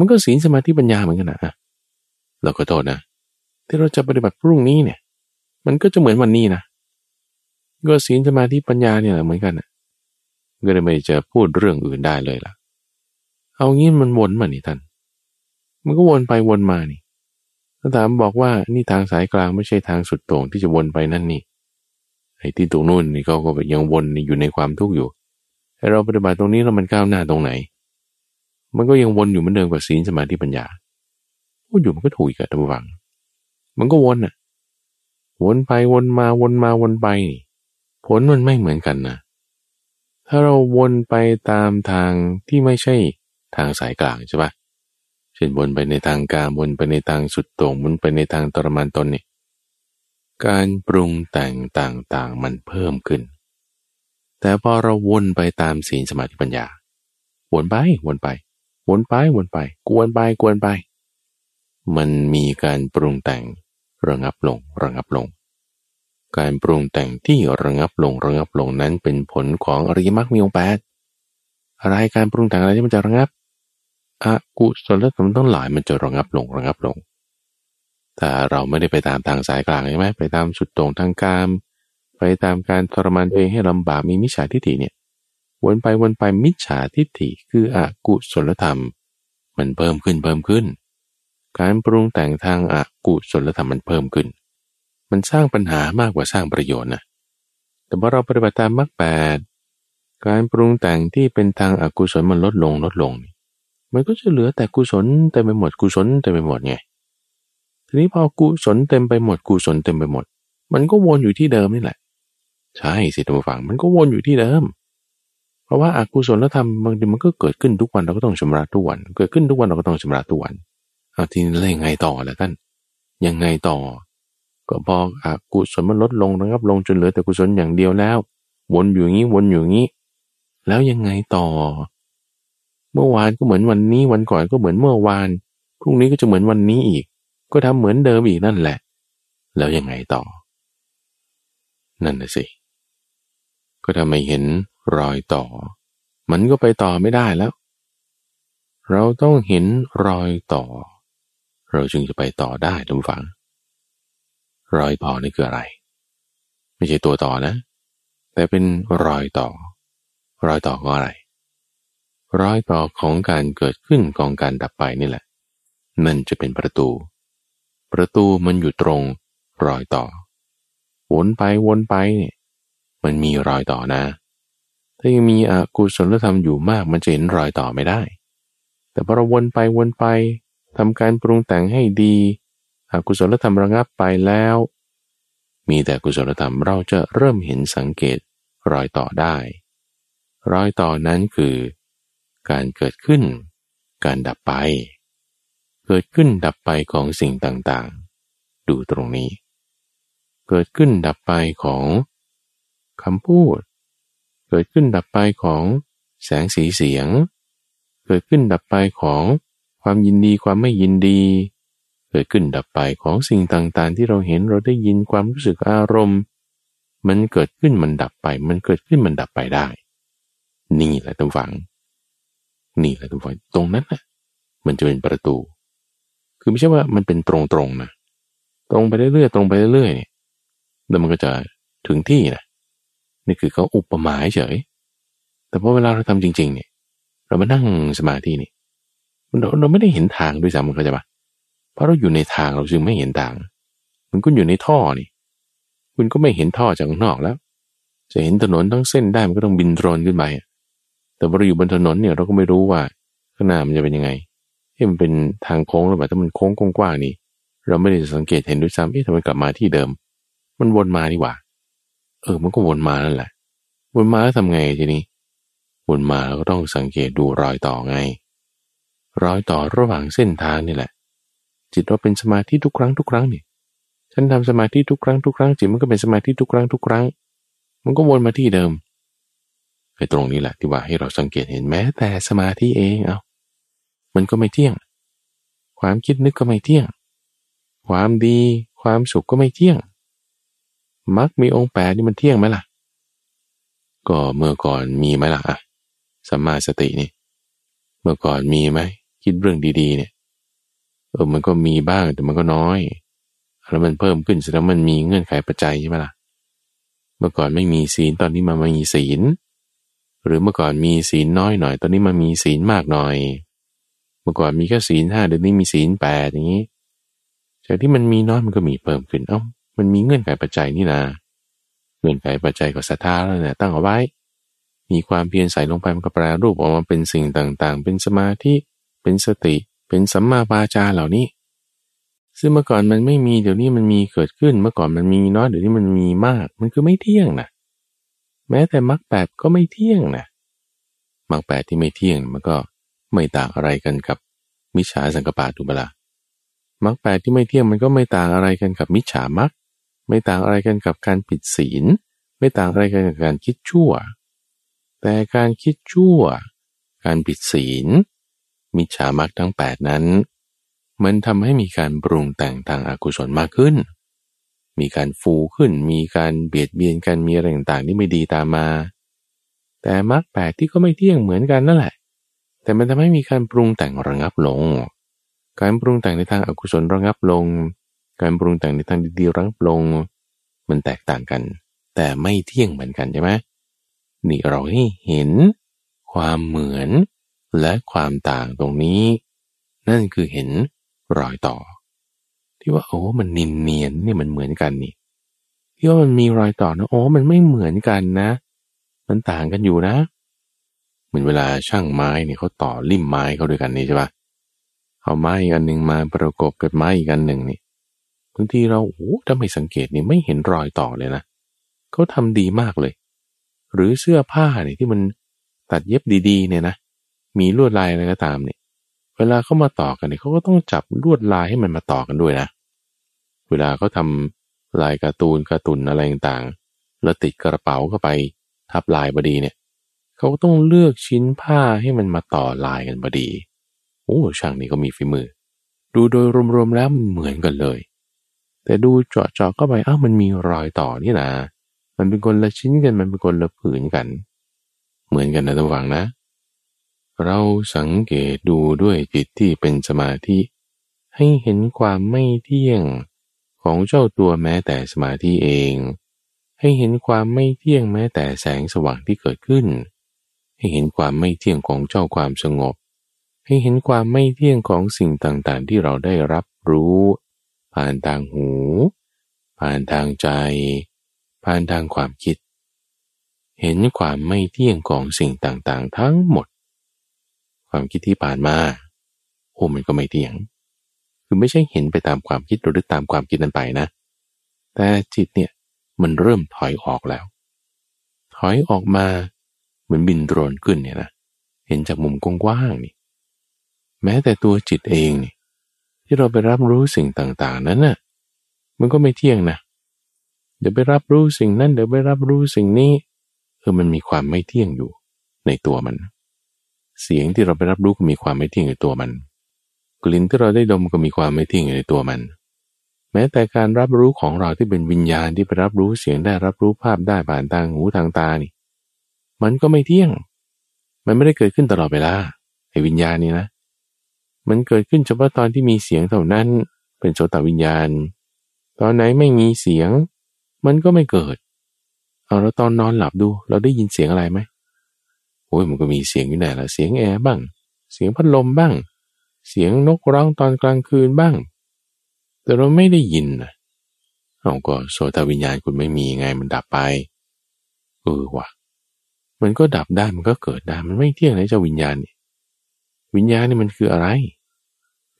มันก็ศีลสมาธิปัญญาเหมือนกันนะเราก็โทษนะที่เราจะปฏิบัติพรุ่งนี้เนี่ย มันก็จะเหมือนวันนี้นะก็ศีลสมาธิปัญญาเนี่ยเหมือนกันนะก็เลยไม่จะพูดเรื่องอื่นได้เลยล่ะ เอางี้มันวนมานี่ท่าน มันก็วนไปวนมานี่ถ้าถามบอกว่านี่ทางสายกลางไม่ใช่ทางสุดโต่งที่จะวนไปนั่นนี่ไอ้ที่ตรงนู้นนี่เขาก็ยังวนอยู่ในความทุกข์อยู่ เราปฏิบัติตรงนี้แล้วมันก้าวหน้าตรงไหน มันก็ยังวนอยู่เหมือนเดิมกับศีลสมาธิปัญญาพูดอยู่มันก็ถูกกับทั้งวัง มันก็วนอะวนไปวนมาวนมาวนไป ผลมันไม่เหมือนกันนะ ถ้าเราวนไปตามทางที่ไม่ใช่ทางสายกลางใช่ปะเช่นวนไปในทางการวนไปในทางสุดโต่งวนไปในทางตรมานตนนี่การปรุงแต่งต่างๆมันเพิ่มขึ้น แต่พอเราวนไปตามศีลสมาธิปัญญา วนไปวนไป วนไปวนไป กวนไปกวนไป มันมีการปรุงแต่งระงับลงระงับลง การปรุงแต่งที่ระงับลงระงับลงนั้นเป็นผลของอริยมรรคมีองค์แปดอะไรการปรุงแต่งอะไรที่มันจะระงับอากุศลธรรมต้องหลายมันจะระงับลงระงับลง แต่เราไม่ได้ไปตามทางสายกลางใช่ไหมไปตามสุดตรงทางการ ไปตามการทรมานตัวเองให้ลำบากมีมิจฉาทิฏฐิเนี่ยวนไปวนไปมิจฉาทิฏฐิคืออกุศลธรรม มันเพิ่มขึ้นเพิ่มขึ้น การปรุงแต่งทางอากุศลธรรมมันเพิ่มขึ้น มันสร้างปัญหามากกว่าสร้างประโยชน์นะแต่พอเราปฏิบัติตามมรรคแปดการปรุงแต่งที่เป็นทางอากุศลมันลดลงลดลง มันก็จะเหลือแต่กุศลเต็มไปหมดกุศลเต็มไปหมดไงทีนี้พอกุศลเต็มไปหมดกุศลเต็มไปหมด มันก็วนอยู่ที่เดิมนี่แหละ ใช่สิท่านผู้ฟังมันก็วนอยู่ที่เดิม เพราะว่าอากุศลแล้วทำบางทีมันก็เกิดขึ้นทุกวันเราก็ต้องชำระทุกวัน เกิดขึ้นทุกวันเราก็ต้องชำระทุกวันเอาทีนี้เล่งไงต่อล้วท่าน ยังไงต่อ ก็พออกุศลมันลดลงนะครับ ลงจนเหลือแต่กุศลอย่างเดียวแล้ว วนอยู่อย่างนี้วนอยู่อย่างนี้ แล้วยังไงต่อ เมื่อวานก็เหมือนวันนี้วันก่อนก็เหมือนเมื่อวานพรุ่งนี้ก็จะเหมือนวันนี้อีก ก็ทำเหมือนเดิมอีกนั่นแหละ แล้วยังไงต่อ นั่นน่ะสิ ก็ทำให้เห็นรอยต่อ มันก็ไปต่อไม่ได้แล้ว เราต้องเห็นรอยต่อ เราจึงจะไปต่อได้ทุกฝัง รอยต่อนี่คืออะไร ไม่ใช่ตัวต่อนะ แต่เป็นรอยต่อ รอยต่อก็อะไร รอยต่อของการเกิดขึ้นของการดับไปนี่แหละนั่นจะเป็นประตู ประตูมันอยู่ตรงรอยต่อ วนไปวนไปเนี่ย มันมีรอยต่อนะ ถ้ายังมีอกุศลธรรมอยู่มากมันจะเห็นรอยต่อไม่ได้ แต่พอเราวนไปวนไปทำการปรุงแต่งให้ดีอกุศลธรรมระงับไปแล้ว มีแต่กุศลธรรมเราจะเริ่มเห็นสังเกตรอยต่อได้ รอยต่อนั้นคือ การเกิดขึ้น การดับไป เกิดขึ้นดับไปของสิ่งต่างๆ ดูตรงนี้ เกิดขึ้นดับไปของ คำพูด เกิดขึ้นดับไปของแสงสีเสียง เกิดขึ้นดับไปของความยินดีความไม่ยินดี เกิดขึ้นดับไปของสิ่งต่างๆ ที่เราเห็นเราได้ยินความรู้สึกอารมณ์ มันเกิดขึ้นมันดับไป มันเกิดขึ้นมันดับไปได้ นี่แหละทุกฝัง นี่แหละทุกฝังตรงนั้นแหละมันจะเป็นประตู คือไม่ใช่ว่ามันเป็นตรงๆนะตรงไปเรื่อยๆตรงไปเรื่อยๆแล้วมันก็จะถึงที่นะ นี่คือเขาอุปมาเฉย แต่พอเวลาเราทำจริง ๆ เนี่ย เรามานั่งสมาธินี่เราเราไม่ได้เห็นทางด้วยซ้ำมันก็จะปะเพราะเราอยู่ในทางเราจึงไม่เห็นทาง มันก็อยู่ในท่อนี่ คุณก็ไม่เห็นท่อจากข้างนอกแล้ว จะเห็นถนนทั้งเส้นได้มันก็ต้องบินโดรนขึ้นไปแต่พอเราอยู่บนถนนเนี่ยเราก็ไม่รู้ว่าข้างหน้ามันจะเป็นยังไงที่มันเป็นทางโค้งหรือเปล่าถ้ามันโค้งกว้างๆนี่ เราไม่ได้สังเกตเห็นด้วยซ้ำเอ๊ะทำไมกลับมาที่เดิม มันวนมาดีกว่า เออ มันก็วนมานั่นแหละ วนมาแล้วทำไงทีนี้ วนมาเราก็ต้องสังเกตดูรอยต่อไง รอยต่อระหว่างเส้นทางนี่แหละ จิตเราเป็นสมาธิทุกครั้งทุกครั้งนี่ ฉันทำสมาธิทุกครั้งทุกครั้งจิตมันก็เป็นสมาธิทุกครั้งทุกครั้ง มันก็วนมาที่เดิมไอ้ตรงนี้แหละที่ว่าให้เราสังเกตเห็นแม้แต่สมาธิเองเอามันก็ไม่เที่ยง ความคิดนึกก็ไม่เที่ยง ความดี ความสุขก็ไม่เที่ยง มักมีองค์แปดนี่มันเที่ยงไหมล่ะ ก็เมื่อก่อนมีไหมล่ะอะสัมมาสตินี่ เมื่อก่อนมีไหมคิดเรื่องดีๆ เนี่ย เออมันก็มีบ้างแต่มันก็น้อย แล้วมันเพิ่มขึ้นแสดงมันมีเงื่อนไขปัจจัยใช่ไหมล่ะ เมื่อก่อนไม่มีศีลตอนนี้มามีศีล หรือเมื่อก่อนมีศีลน้อยหน่อย ตอนนี้มามีศีลมากหน่อย เมื่อก่อนมีแค่ศีลห้าเดี๋ยวนี้มีศีลแปดอย่างนี้จากที่มันมีน้อยมันก็มีเพิ่มขึ้นเอ้า มันมีเงื่อนไขปัจจัยนี่นะเงื่อนไขปัจจัยก็ศรัทธาแล้วเนี่ยตั้งเอาไว้ มีความเพียรใส่ลงไปมันก็แปลรูปออกมาเป็นสิ่งต่างๆ เป็นสมาธิ เป็นสติ เป็นสัมมาปาจาเหล่านี้ ซึ่งเมื่อก่อนมันไม่มีเดี๋ยวนี้มันมีเกิดขึ้น เมื่อก่อนมันมีน้อยเดี๋ยวนี้มันมีมาก มันคือไม่เที่ยงนะแม้แต่มรรคแปดก็ไม่เที่ยงนะมรรคแปดที่ไม่เที่ยงมันก็ไม่ต่างอะไรกันกับมิจฉาสังกปาตุบลามรรคแปดที่ไม่เที่ยงมันก็ไม่ต่างอะไรกันกับมิจฉามรรค ไม่ต่างอะไรกันกับการผิดศีล ไม่ต่างอะไรกันกับการคิดชั่ว แต่การคิดชั่ว การผิดศีล มิจฉามรรคทั้งแปดนั้น มันทำให้มีการปรุงแต่งทางอากุศลมากขึ้น มีการฟูขึ้น มีการเบียดเบียนกัน มีอะไรต่างๆที่ไม่ดีตามมา แต่มรรคแปดที่ก็ไม่เที่ยงเหมือนกันนั่นแหละ แต่มันทำให้มีการปรุงแต่งระงับลง การปรุงแต่งในทางอากุศลระงับลง การปรุงแต่งในทางดีๆระงับลง มันแตกต่างกัน แต่ไม่เที่ยงเหมือนกันใช่ไหมนี่เราให้เห็น ความเหมือนและความต่างตรงนี้ นั่นคือเห็นรอยต่อ ที่ว่าโอ้มันนินเนียนนี่มันเหมือนกันนี่ที่ว่ามันมีรอยต่อนะโอ้มันไม่เหมือนกันนะ มันต่างกันอยู่นะ เหมือนเวลาช่างไม้เนี่ยเขาต่อลิ่มไม้เขาด้วยกันนี่ใช่ปะเอาไม้อีกอันหนึ่งมาประกบกับไม้อีกอันหนึ่งนี่ บางทีเราโอ้ถ้าไม่สังเกตนี่ไม่เห็นรอยต่อเลยนะเขาทำดีมากเลย หรือเสื้อผ้าเนี่ยที่มันตัดเย็บดี ๆ เนี่ยนะ มีลวดลายอะไรก็ตามเนี่ย เวลาเขามาต่อกันเนี่ยเขาก็ต้องจับลวดลายให้มันมาต่อกันด้วยนะ เวลาเขาทาลายการ์ตูนการ์ตูนอะไรต่างๆ แล้วติดกระเป๋าเข้าไปทับลายบดีเนี่ย เขาก็ต้องเลือกชิ้นผ้าให้มันมาต่อลายกันพอดี โอ้ช่างนี่ก็มีฝีมือ ดูโดยรวมๆแล้วมันเหมือนกันเลย แต่ดูเจาะๆเข้าไปอ้าวมันมีรอยต่อนี่นะ มันเป็นคนละชิ้นกัน มันเป็นคนละผืนกัน เหมือนกันนะทุกฝังนะ เราสังเกตดูด้วยจิตที่เป็นสมาธิ ให้เห็นความไม่เที่ยงของเจ้าตัวแม้แต่สมาธิเอง ให้เห็นความไม่เที่ยงแม้แต่แสงสว่างที่เกิดขึ้น ให้เห็นความไม่เที่ยงของเจ้าความสงบ ให้เห็นความไม่เที่ยงของสิ่งต่างๆ ที่เราได้รับรู้ ผ่านทางหู ผ่านทางใจ ผ่านทางความคิด เห็นความไม่เที่ยงของสิ่งต่างๆ ทั้งหมด ความคิดที่ผ่านมาโอ้มันก็ไม่เที่ยง คือไม่ใช่เห็นไปตามความคิดหรือตามความคิดนั้นไปนะ แต่จิตเนี่ยมันเริ่มถอยออกแล้ว ถอยออกมาเหมือนบินโดรนขึ้นเนี่ยนะเห็นจากมุมกว้างๆนี่ แม้แต่ตัวจิตเองนี่ ที่เราไปรับรู้สิ่งต่างๆ นั้นน่ะมันก็ไม่เที่ยงนะเดี๋ยวไปรับรู้สิ่งนั้น เดี๋ยวไปรับรู้สิ่งนี้เออมันมีความไม่เที่ยงอยู่ในตัวมัน เสียงที่เราไปรับรู้ก็มีความไม่เที่ยงในตัวมัน กลิ่นที่เราได้ดมก็มีความไม่เที่ยงในตัวมัน แม้แต่การรับรู้ของเราที่เป็นวิญญาณที่ไปรับรู้เสียงได้รับรู้ภาพได้ผ่านทางหูทางตานี่ มันก็ไม่เที่ยง มันไม่ได้เกิดขึ้นตลอดเวลาไอ้วิญญาณนี่นะ มันเกิดขึ้นเฉพาะตอนที่มีเสียงเท่านั้น เป็นโสตวิญญาณ ตอนไหนไม่มีเสียง มันก็ไม่เกิด เอาแล้วตอนนอนหลับดู เราได้ยินเสียงอะไรไหมโอ้ยมันก็มีเสียงอยู่ไหนละเสียงแอร์บ้าง เสียงพัดลมบ้าง เสียงนกร้องตอนกลางคืนบ้าง แต่เราไม่ได้ยินนะเอาก็โสตวิญญาณคุณไม่มีไงมันดับไปเออวะมันก็ดับได้มันก็เกิดได้มันไม่เที่ยงเลยเจ้าวิญญาณนี่วิญญาณนี่มันคืออะไร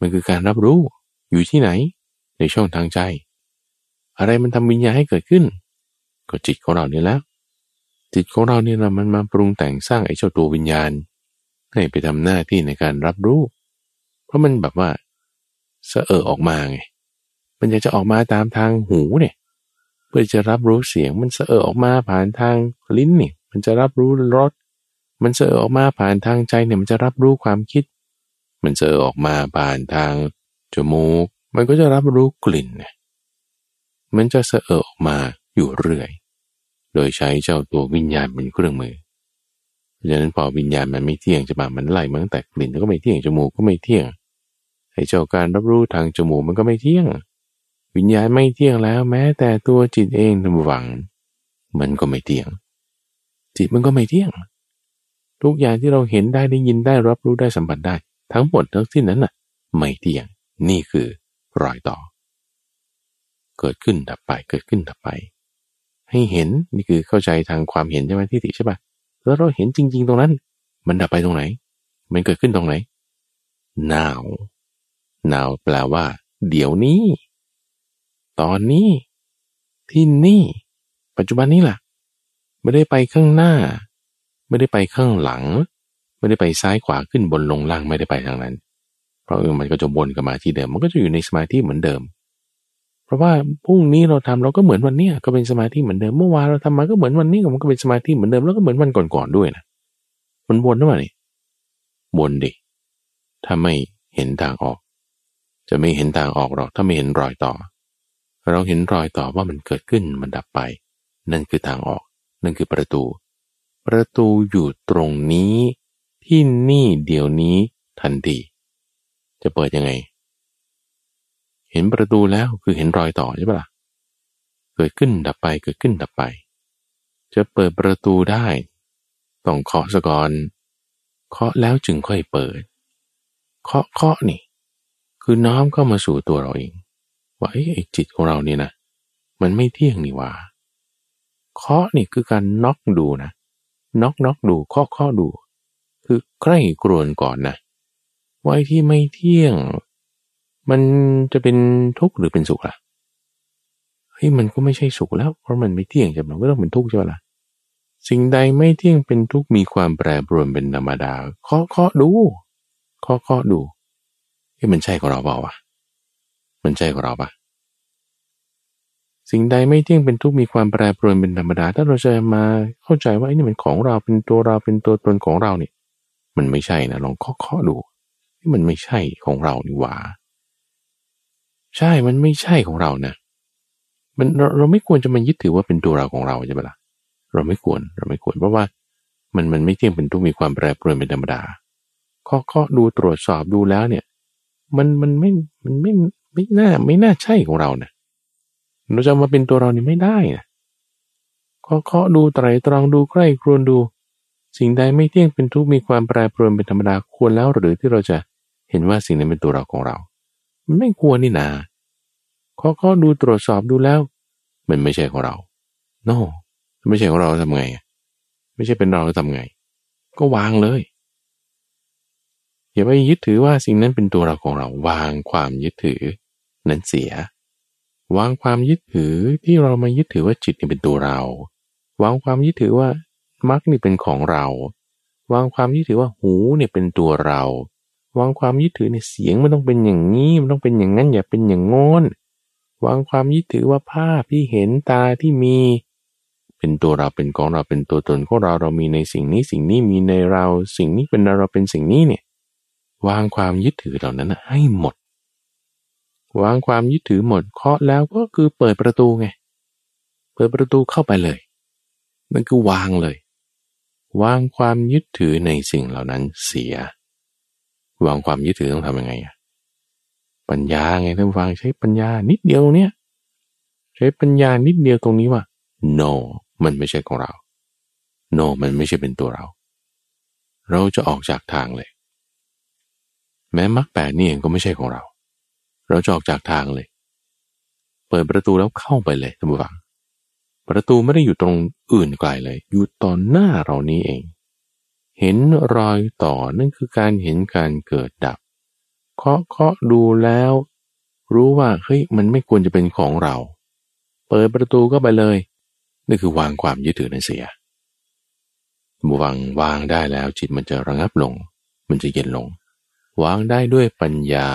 มันคือการรับรู้อยู่ที่ไหน ในช่องทางใจ อะไรมันทำวิญญาณให้เกิดขึ้น ก็จิตของเราเนี่ยแล้วจิตของเราเนี่ยนะมันมาปรุงแต่งสร้างไอ้เจ้าตัววิญญาณ ให้ไปทำหน้าที่ในการรับรู้ เพราะมันแบบว่าเสอเออออกมาไงมันอยากจะออกมาตามทางหูเนี่ย เพื่อจะรับรู้เสียงมันเสอออกมาผ่านทางลิ้นเนี่ย มันจะรับรู้รสมันเสอออกมาผ่านทางใจเนี่ยมันจะรับรู้ความคิด มันเสอออกมาผ่านทางจมูก มันก็จะรับรู้กลิ่นเนี่ยมันจะเสอออกมาอยู่เรื่อย โดยใช้เจ้าตัววิญญาณเป็นเครื่องมือ เพราะฉะนั้นพอวิญญาณมันไม่เที่ยงจะมามันไหลมาตั้งแต่กลิ่นก็ไม่เที่ยงจมูกก็ไม่เที่ยงไอ้เจ้าการรับรู้ทางจมูกมันก็ไม่เที่ยง วิญญาณไม่เที่ยงแล้ว แม้แต่ตัวจิตเองทั้งหวัง มันก็ไม่เที่ยง จิตมันก็ไม่เที่ยง ทุกอย่างที่เราเห็นได้ได้ยินได้รับรู้ได้สัมผัสได้ ทั้งหมดทั้งสิ้นนั้นน่ะ ไม่เที่ยงนี่คือรอยต่อ เกิดขึ้นดับไปเกิดขึ้นดับไป ให้เห็นนี่คือเข้าใจทางความเห็นใช่ไหมที่ติใช่ปะแล้วเราเห็นจริง ๆ ตรงนั้น มันดับไปตรงไหน มันเกิดขึ้นตรงไหน now now แปลว่า เดี๋ยวนี้ ตอนนี้ ที่นี่ ปัจจุบันนี้ล่ะ ไม่ได้ไปข้างหน้า ไม่ได้ไปข้างหลัง ไม่ได้ไปซ้ายขวาขึ้นบนลงล่างไม่ได้ไปทางนั้น เพราะมันก็จะวนกลับมาที่เดิม มันก็จะอยู่ในสมาธิเหมือนเดิม เพราะว่าพรุ่งนี้เราทำเราก็เหมือนวันนี้ก็เป็นสมาธิเหมือนเดิมเมื่อวานเราทำมาก็เหมือนวันนี้มันก็เป็นสมาธิเหมือนเดิมแล้วก็เหมือนวันก่อนๆด้วยนะมันวนหรือเปล่านี่วนดิถ้าไม่เห็นทางออก จะไม่เห็นทางออกหรอกถ้าไม่เห็นรอยต่อ เราเห็นรอยต่อว่ามันเกิดขึ้นมันดับไป นั่นคือทางออก นั่นคือประตู ประตูอยู่ตรงนี้ ที่นี่เดี๋ยวนี้ทันที จะเปิดยังไง เห็นประตูแล้วคือเห็นรอยต่อใช่ปะละ่ะ เกิดขึ้นดับไปเกิดขึ้นดับไป จะเปิดประตูได้ ต้องเคาะสะก่อนเคาะแล้วจึงค่อยเปิด เคาะเคาะนี่ คือน้อมเข้ามาสู่ตัวเราเอง ว่าไอ้จิตของเราเนี่ยนะ มันไม่เที่ยงนี่ว่าเคาะนี่คือการน็อกดูนะน็อกน็อกดูเคาะเคาะดู คือใคร่กรวนก่อนนะว่าไอ้ที่ไม่เที่ยง มันจะเป็นทุกข์หรือเป็นสุขล่ะเฮ้ยมันก็ไม่ใช่สุขแล้ว เพราะมันไม่เที่ยงจะมันก็ต้องเป็นทุกข์ใช่ไหมล่ะสิ่งใดไม่เที่ยงเป็นทุกข์มีความแปรปรวนเป็นธรรมดาเคาะเคาะดูเคาะเคาะดูเฮ้มันใช่ของเราเปล่าวะมันใช่ของเราปะสิ่งใดไม่เที่ยงเป็นทุกข์มีความแปรปรวนเป็นธรรมดา ถ้าเราจะมาเข้าใจว่าไอ้นี่มันของเราเป็นตัวเราเป็นตัวตนของเราเนี่ย มันไม่ใช่นะลองเคาะๆดูที่มันไม่ใช่ของเรานี่หว่า ใช่มันไม่ใช่ของเรานะมันเราเราไม่ควรจะมายึดถือว่าเป็นตัวเราของเราใช่ไหมละ่ะเราไม่ควรเราไม่ควรเพราะว่ามันมันไม่เที่ยงเป็นทุกมีความแปรปรวนเป็นธรรมดาเคาะเคาะดูตรวจสอบดูแล้วเนี่ย มันมันไม่มันไม่ไม่น่าไม่น่าใช่ของเรานะเราจะมาเป็นตัวเรานี่ไม่ได้นะเคาะเคาะดูไตรตรองดูใกล้ครวนดู สิ่งใดไม่เที่ยงเป็นทุกข์มีความแปรปรวนเป็นธรรมดาควรแล้วหรือที่เราจะเห็นว่าสิ่งนั้นเป็นตัวเราของเรา มันไม่ควรนี่นาเคาดูตรวจสอบดูแล้ว มันไม่ใช่ของเราโน no, ไม่ใช่ของเราทำไง ไม่ใช่เป็นเราทำไง ก็วางเลย อย่าไปยึดถือว่าสิ่งนั้นเป็นตัวเราของเรา วางความยึดถือ นั้นเสีย วางความยึดถือที่เรามายึดถือว่าจิตนี่เป็นตัวเรา วางความยึดถือว่า มรรคนี่เป็นของเรา วางความยึดถือว่าหูเนี่ยเป็นตัวเรา วางความยึดถือในเสียงมันต้องเป็นอย่างนี้มันต้องเป็นอย่างนั้นอย่าเป็นอย่างงอนวางความยึดถือว่าภาพที่เห็นตาที่มี เป็นตัวเราเป็นของเราเป็นตัวตนของเราเรามีในสิ่งนี้สิ่งนี้มีในเราสิ่งนี้เป็นเราเป็นสิ่งนี้เนี่ยวางความยึดถือเหล่านั้นให้หมด วางความยึดถือหมดเคาะแล้วก็คือเปิดประตูไง เปิดประตูเข้าไปเลยนั่นคือวางเลย วางความยึดถือในสิ่งเหล่านั้นเสีย วางความยึดถือต้องทำยังไงอะปัญญาไงท่านฟังใช้ปัญญานิดเดียวเนี่ยใช้ปัญญานิดเดียวตรงนี้ว่า no มันไม่ใช่ของเรา no มันไม่ใช่เป็นตัวเรา เราจะออกจากทางเลย แม้มรรคแปดนี่เองก็ไม่ใช่ของเรา เราจะออกจากทางเลย เปิดประตูแล้วเข้าไปเลยท่านผู้ฟัง ประตูไม่ได้อยู่ตรงอื่นไกลเลย อยู่ตอนหน้าเรานี้เอง เห็นรอยต่อนั่นคือการเห็นการเกิดดับ เคาะเคาะดูแล้ว รู้ว่าเฮ้ยมันไม่ควรจะเป็นของเรา เปิดประตูก็ไปเลยนี่คือวางความยึดถือนั่นเสียบวางวางได้แล้วจิตมันจะระงับลง มันจะเย็นลง วางได้ด้วยปัญญา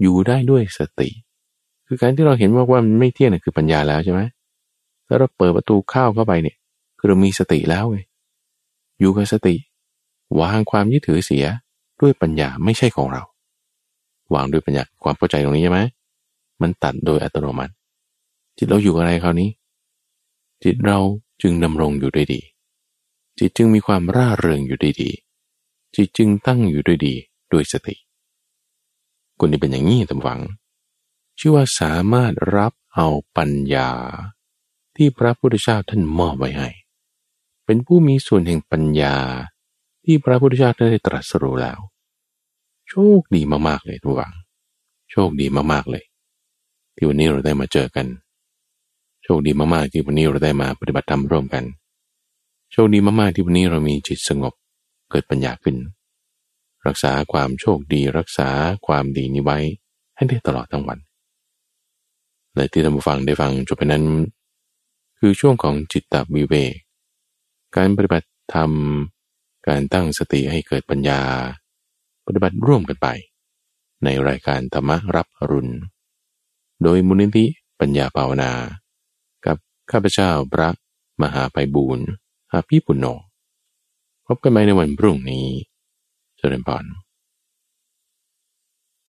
อยู่ได้ด้วยสติ คือการที่เราเห็นว่าว่ามันไม่เที่ยงนี่คือปัญญาแล้วใช่ไหม ถ้าเราเปิดประตูเข้าเข้าไปเนี่ยคือเรามีสติแล้วไงอยู่กับสติ วางความยึดถือเสียด้วยปัญญาไม่ใช่ของเรา วางด้วยปัญญาความเข้าใจตรงนี้ใช่ไหมมันตัดโดยอัตโนมัติ จิตเราอยู่อะไรคราวนี้ จิตเราจึงดำรงอยู่ด้วยดี จิตจึงมีความร่าเริงอยู่ด้วยดี จิตจึงตั้งอยู่ด้วยดีด้วยสติคนที่เป็นอย่างนี้ตำหวัง ชื่อว่าสามารถรับเอาปัญญา ที่พระพุทธเจ้าท่านมอบไว้ให้ เป็นผู้มีส่วนแห่งปัญญาที่พระพุทธเจ้าท่านได้ตรัสรู้แล้ว โชคดีมากๆเลยทุกฝัง โชคดีมากๆเลย ที่วันนี้เราได้มาเจอกัน โชคดีมากๆที่วันนี้เราได้มาปฏิบัติธรรมร่วมกัน โชคดีมากๆที่วันนี้เรามีจิตสงบเกิดปัญญาขึ้น รักษาความโชคดีรักษาความดีนี้ไว้ให้ได้ตลอดทั้งวันและที่ท่านผู้ฟังได้ฟังจบไปนั้น คือช่วงของจิตตวิเวก การปฏิบัติธรรม การตั้งสติให้เกิดปัญญา ปฏิบัติร่วมกันไป ในรายการธรรมรับอรุณ โดยมูลนิธิปัญญาภาวนา กับข้าพเจ้าพระมหาไพบูรณ์อาภีปุณโญพบกันใหม่ในวันพรุ่งนี้ เจริญพร